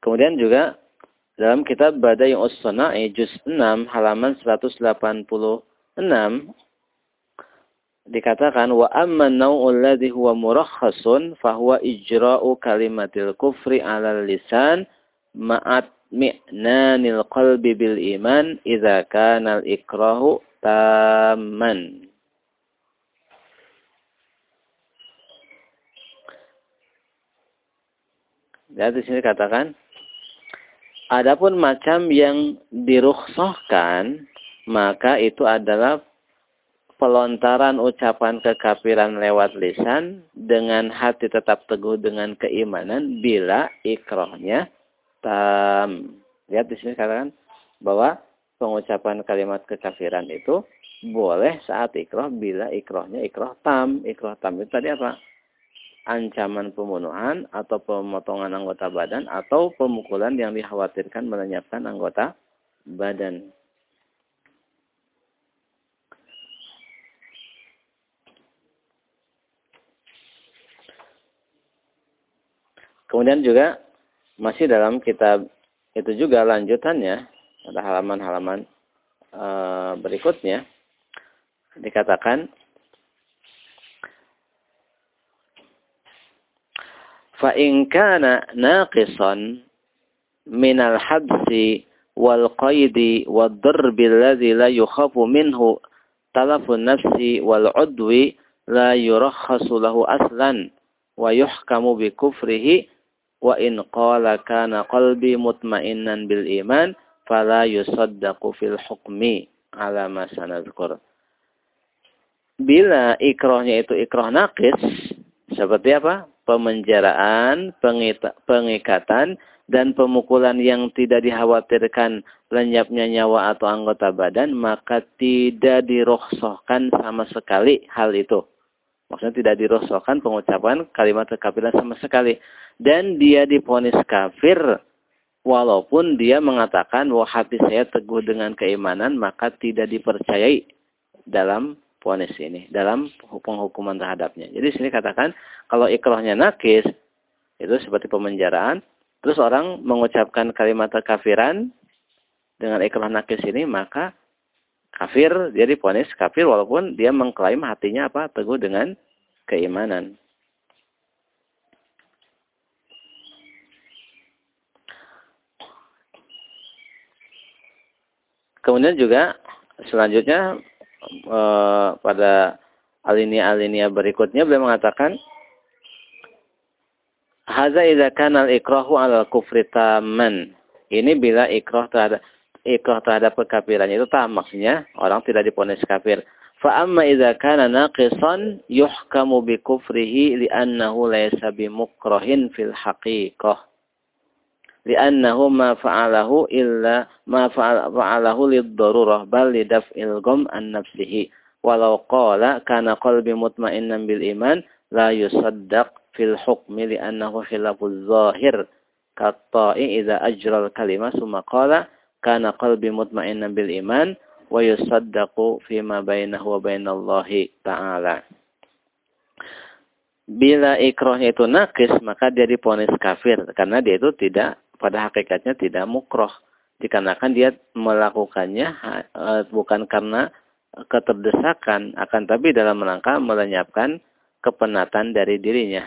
[SPEAKER 1] Kemudian juga dalam kitab Badai Us-Sana'i juz 6 halaman 186 dikatakan wa amma naw'ul ladzi huwa murakhasun fahuwa ijra'u kalimatil kufri 'ala lisan ma'at mi'nanil qalbi bil iman idza kana al ikrahu tamman. Jadi di sini katakan Adapun macam yang dirukhsahkan, maka itu adalah pelontaran ucapan kekafiran lewat lisan dengan hati tetap teguh dengan keimanan bila ikrohnya tam. Lihat di sini katakan bahwa pengucapan kalimat kekafiran itu boleh saat ikroh bila ikrohnya ikroh tam. Ikroh tam itu tadi apa? ancaman pembunuhan atau pemotongan anggota badan atau pemukulan yang dikhawatirkan melenyapkan anggota badan. Kemudian juga masih dalam kitab itu juga lanjutannya ada halaman-halaman e, berikutnya. Dikatakan fa in kana naqisan min al-habsi wal qaidi wad darb alladhi la yukhafu minhu talafu nafsi wal udwi la yurakhasu lahu aslan wa yuhkamu bi kufrihi wa in qala kana qalbi mutmainnan bil iman fala yusaddaqu fil hukmi ala ma sanadzkur Bila ikrohnya itu ikroh nakis, seperti apa? Pemenjaraan, pengikatan, dan pemukulan yang tidak dikhawatirkan lenyapnya nyawa atau anggota badan, maka tidak dirohsohkan sama sekali hal itu. Maksudnya tidak dirohsohkan pengucapan kalimat kekafiran sama sekali. Dan dia diponis kafir, walaupun dia mengatakan, wah hati saya teguh dengan keimanan, maka tidak dipercayai dalam ponis ini dalam penghukuman terhadapnya. Jadi sini katakan kalau ikrohnya nakis itu seperti pemenjaraan, terus orang mengucapkan kalimat kafiran dengan ikroh nakis ini maka kafir jadi ponis kafir walaupun dia mengklaim hatinya apa teguh dengan keimanan. Kemudian juga selanjutnya e, pada alinea-alinea berikutnya beliau mengatakan Haza idza kana al-ikrahu 'ala al-kufri tamman. Ini bila ikrah terhadap ikrah terhadap kekafiran itu tam maksudnya orang tidak diponis kafir. Fa amma idza kana naqisan yuhkamu bi kufrihi li'annahu laysa bimukrahin fil haqiqah. Li'annahu ma fa'alahu illa ma fa'alahu lid-darurah bal lidaf'il gham an nafsihi. Walau qala kana qalbi mutmainnan bil iman la yusaddaq fil hukmi li'annahu khilafuz zahir katta'i idza ajral kalimah summa qala kana qalbi mutmainnan bil iman wa yusaddaqu fima bainahu wa bainallahi ta'ala. Bila ikrohnya itu nakis, maka dia diponis kafir. Karena dia itu tidak, pada hakikatnya tidak mukroh. Dikarenakan dia melakukannya eh, bukan karena keterdesakan, akan tapi dalam rangka melenyapkan kepenatan dari dirinya.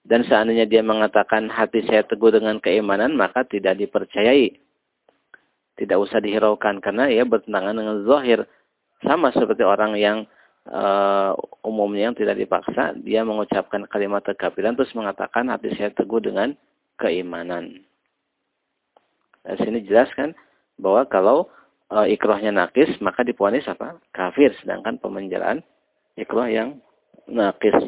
[SPEAKER 1] Dan seandainya dia mengatakan hati saya teguh dengan keimanan, maka tidak dipercayai. Tidak usah dihiraukan karena ia bertentangan dengan zahir. Sama seperti orang yang uh, umumnya yang tidak dipaksa, dia mengucapkan kalimat kekafiran terus mengatakan hati saya teguh dengan keimanan. Di sini jelas kan bahwa kalau uh, ikrohnya nakis maka diponis apa? Kafir. Sedangkan pemenjaraan ikroh yang nakis.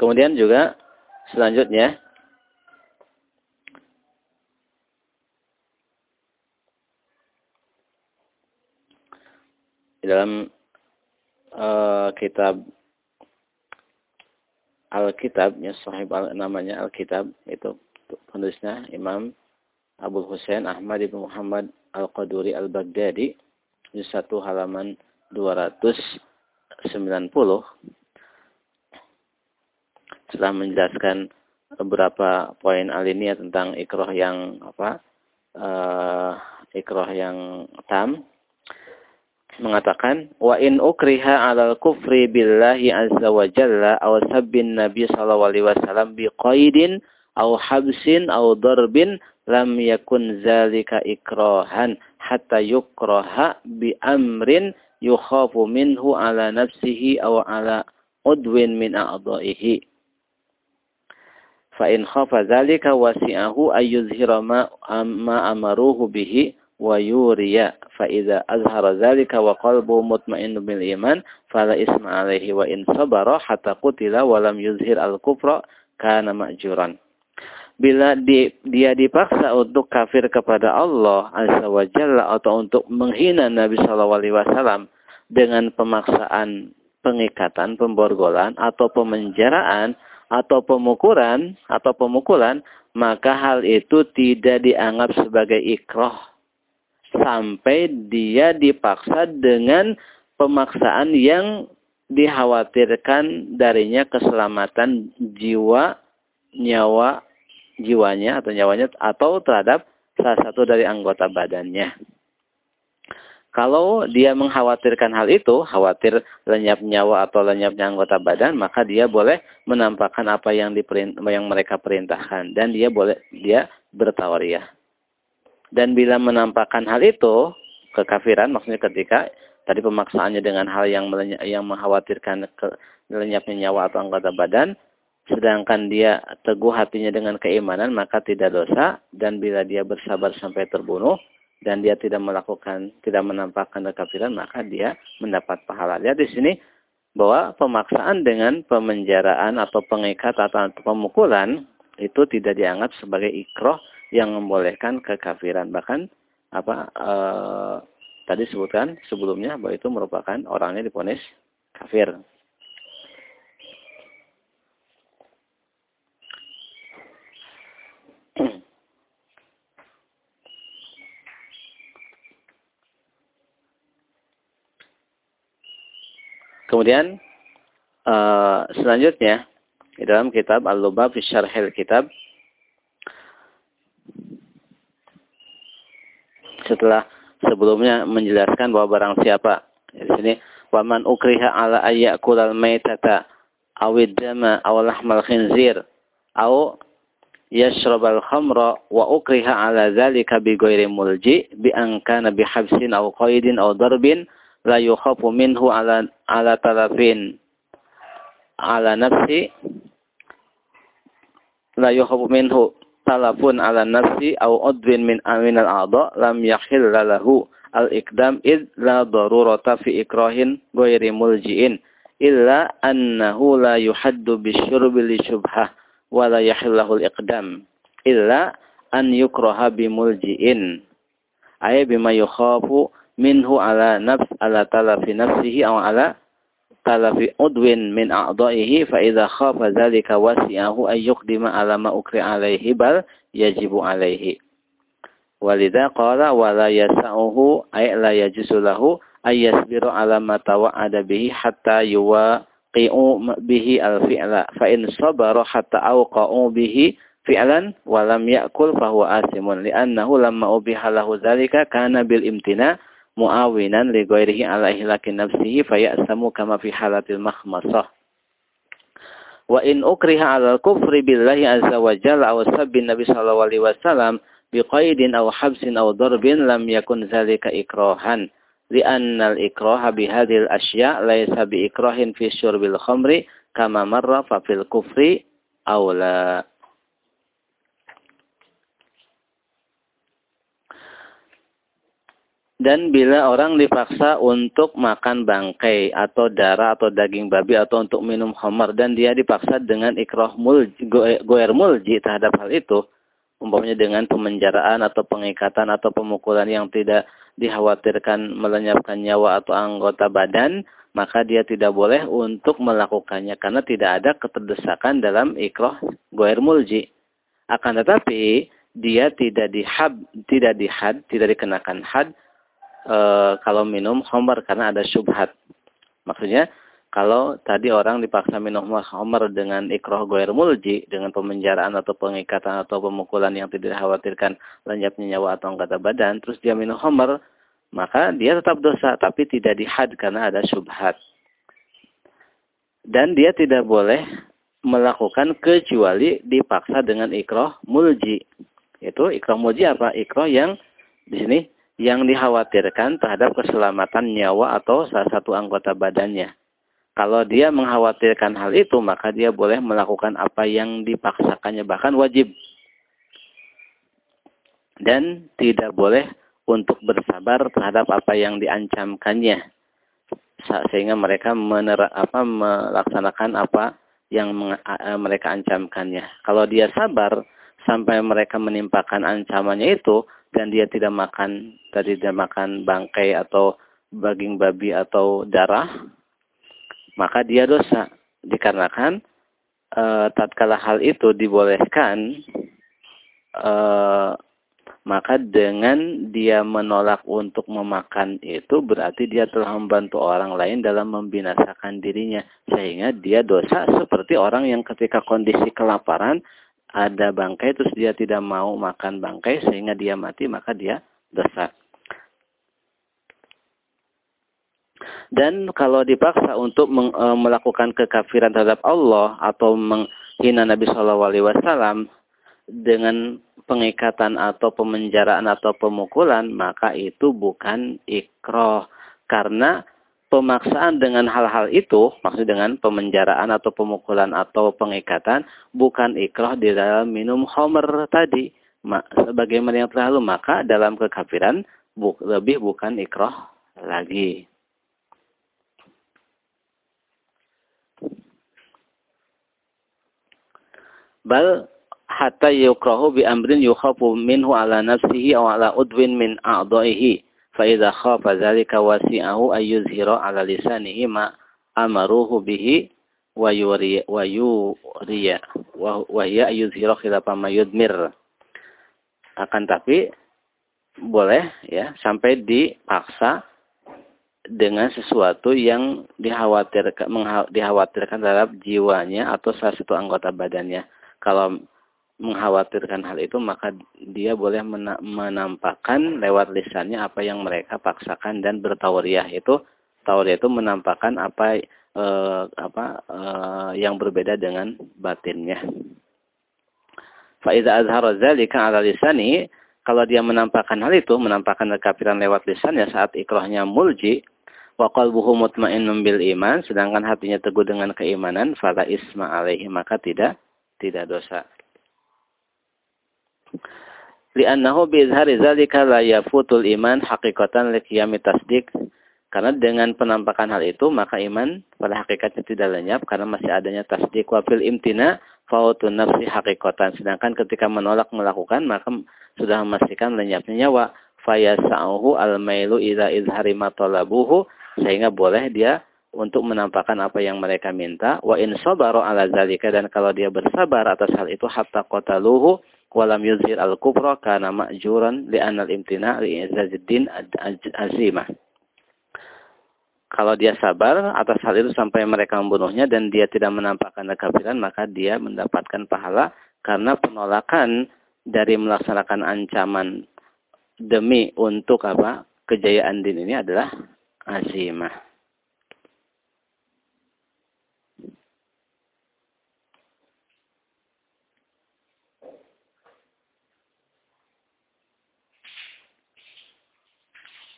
[SPEAKER 1] Kemudian juga selanjutnya. Di dalam uh, kitab Alkitab ya sahib al, namanya Alkitab itu penulisnya Imam Abu Hussein Ahmad bin Muhammad Al-Qaduri Al-Baghdadi di satu halaman 290 setelah menjelaskan beberapa poin alinea tentang ikroh yang apa uh, ikroh yang tam mengatakan wa in ukriha 'alal kufri billahi azza wa jalla aw sabbin nabi sallallahu alaihi wasallam bi qaidin aw habsin aw darbin lam yakun zalika ikrahan hatta yukraha bi amrin yukhafu minhu ala nafsihi aw ala udwin min a'dha'ihi fa in khafa dzalika wasi'ahu ayyuzhira ma, ma amaruhu bihi wa yuriya. Fa idza azhara dzalika wa qalbu mutmainnu bil iman fala isma alaihi wa in sabara hatta qutila wa lam bila di, dia dipaksa untuk kafir kepada Allah azza wa jalla atau untuk menghina Nabi sallallahu alaihi wasallam dengan pemaksaan pengikatan, pemborgolan atau pemenjaraan atau pemukulan atau pemukulan maka hal itu tidak dianggap sebagai ikroh sampai dia dipaksa dengan pemaksaan yang dikhawatirkan darinya keselamatan jiwa nyawa jiwanya atau nyawanya atau terhadap salah satu dari anggota badannya. Kalau dia mengkhawatirkan hal itu, khawatir lenyap nyawa atau lenyapnya anggota badan, maka dia boleh menampakkan apa yang diperint yang mereka perintahkan dan dia boleh dia bertawariah. Dan bila menampakkan hal itu, kekafiran maksudnya ketika tadi pemaksaannya dengan hal yang yang mengkhawatirkan ke, lenyapnya nyawa atau anggota badan, sedangkan dia teguh hatinya dengan keimanan maka tidak dosa dan bila dia bersabar sampai terbunuh dan dia tidak melakukan, tidak menampakkan kekafiran, maka dia mendapat pahala. Lihat di sini bahwa pemaksaan dengan pemenjaraan atau pengikat atau pemukulan itu tidak dianggap sebagai ikroh yang membolehkan kekafiran. Bahkan apa e, tadi sebutkan sebelumnya bahwa itu merupakan orangnya diponis kafir. Kemudian uh, selanjutnya di dalam kitab Al-Lubab fi Syarhil Kitab setelah sebelumnya menjelaskan bahwa barang siapa di sini waman ukriha ala al maitata awid dama aw lahmal khinzir aw yashrabal khamra wa ukriha ala zalika bi ghairi mulji bi an kana bi habsin aw qaidin aw darbin la yukhafu minhu ala ala talafin ala nafsi la yukhafu minhu talafun ala nafsi au udwin min amin al a'dha lam yakhil lahu al ikdam id la darurata fi ikrahin ghairi muljiin illa annahu la yuhaddu bisyurbi li syubhah wa la yahillahu al iqdam illa an yukraha bi muljiin ay bima yukhafu minhu ala nafs ala talafi nafsihi aw ala talafi udwin min a'dha'ihi fa idza khafa dzalika wasi'ahu ay yuqdima ala ma ukri alaihi bal yajibu alaihi walidha qala wa la yas'uhu ay la yajuzu lahu ay yasbiru ala ma tawa'ada bihi hatta yuwaqi'u bihi al-fi'la fa in sabara hatta awqa'u bihi fi'lan wa lam ya'kul fa huwa asimun li'annahu lamma ubiha lahu dzalika kana bil imtina' muawinan li ghairihi ala ihlakin nafsihi faya'samu kama fi halatil makhmasah. Wa in ukriha 'alal kufri billahi azza wa jalla aw sabbin Nabi sallallahu alaihi wasallam biqaidin aw habsin aw darbin lam yakun zalika ikrahan. Li'anna al-ikraha bihadhil asya' laysa bi ikrahin fi syurbil khamri kama marra fa fil kufri aula. Dan bila orang dipaksa untuk makan bangkai atau darah atau daging babi atau untuk minum khamar dan dia dipaksa dengan ikrah mulji, goer mulji terhadap hal itu, umpamanya dengan pemenjaraan atau pengikatan atau pemukulan yang tidak dikhawatirkan melenyapkan nyawa atau anggota badan, maka dia tidak boleh untuk melakukannya karena tidak ada keterdesakan dalam ikrah goer mulji. Akan tetapi dia tidak dihab, tidak dihad, tidak dikenakan had e, kalau minum homer karena ada syubhat. Maksudnya kalau tadi orang dipaksa minum homer dengan ikroh goer mulji, dengan pemenjaraan atau pengikatan atau pemukulan yang tidak dikhawatirkan lenyapnya nyawa atau anggota badan, terus dia minum homer, maka dia tetap dosa, tapi tidak dihad karena ada syubhat. Dan dia tidak boleh melakukan kecuali dipaksa dengan ikroh mulji. Itu ikroh mulji apa? Ikroh yang di sini yang dikhawatirkan terhadap keselamatan nyawa atau salah satu anggota badannya. Kalau dia mengkhawatirkan hal itu, maka dia boleh melakukan apa yang dipaksakannya, bahkan wajib. Dan tidak boleh untuk bersabar terhadap apa yang diancamkannya. Sehingga mereka menera, apa, melaksanakan apa yang mereka ancamkannya. Kalau dia sabar sampai mereka menimpakan ancamannya itu, dan dia tidak makan tadi tidak makan bangkai atau daging babi atau darah maka dia dosa. Dikarenakan e, tatkala hal itu dibolehkan e, maka dengan dia menolak untuk memakan itu berarti dia telah membantu orang lain dalam membinasakan dirinya sehingga dia dosa seperti orang yang ketika kondisi kelaparan ada bangkai terus dia tidak mau makan bangkai sehingga dia mati maka dia dosa. Dan kalau dipaksa untuk e, melakukan kekafiran terhadap Allah atau menghina Nabi Shallallahu Alaihi Wasallam dengan pengikatan atau pemenjaraan atau pemukulan, maka itu bukan ikroh. Karena pemaksaan dengan hal-hal itu, maksud dengan pemenjaraan atau pemukulan atau pengikatan, bukan ikrah di dalam minum homer tadi. Sebagaimana yang terlalu, maka dalam kekafiran bu lebih bukan ikrah lagi. Bal hatta yukrahu bi amrin yukhafu minhu ala nafsihi aw ala udwin min a'dha'ihi فإذا خاف ذلك وسعه أن يظهر على لسانه ما أمروه به ويوري ويوري وهي أن يظهر خلاف ما يدمر akan tapi boleh ya sampai dipaksa dengan sesuatu yang dikhawatirkan dikhawatirkan terhadap jiwanya atau salah satu anggota badannya. Kalau mengkhawatirkan hal itu maka dia boleh menampakkan lewat lisannya apa yang mereka paksakan dan bertawriyah itu tawriyah itu menampakkan apa e, apa e, yang berbeda dengan batinnya. Fa idza azhara dzalika 'ala lisani kalau dia menampakkan hal itu menampakkan kekafiran lewat lisannya saat ikrahnya mulji wa qalbuhu mutmainnun bil iman sedangkan hatinya teguh dengan keimanan fala isma alaihi maka tidak tidak dosa. Li'annahu bizhari zalika la yafutul iman hakikatan liqiyami tasdik. Karena dengan penampakan hal itu, maka iman pada hakikatnya tidak lenyap karena masih adanya tasdik. Wa fil imtina fautun nafsi hakikatan. Sedangkan ketika menolak melakukan, maka sudah memastikan lenyapnya nyawa. Fayasa'uhu al-mailu idha izhari matolabuhu. Sehingga boleh dia untuk menampakkan apa yang mereka minta. Wa in sabaro ala zalika. Dan kalau dia bersabar atas hal itu, hatta kotaluhu walam yuzhir al-kubra kana ma'juran li'anna al-imtina li'izaziddin azimah. Kalau dia sabar atas hal itu sampai mereka membunuhnya dan dia tidak menampakkan kekafiran, maka dia mendapatkan pahala karena penolakan dari melaksanakan ancaman demi untuk apa kejayaan din ini adalah azimah.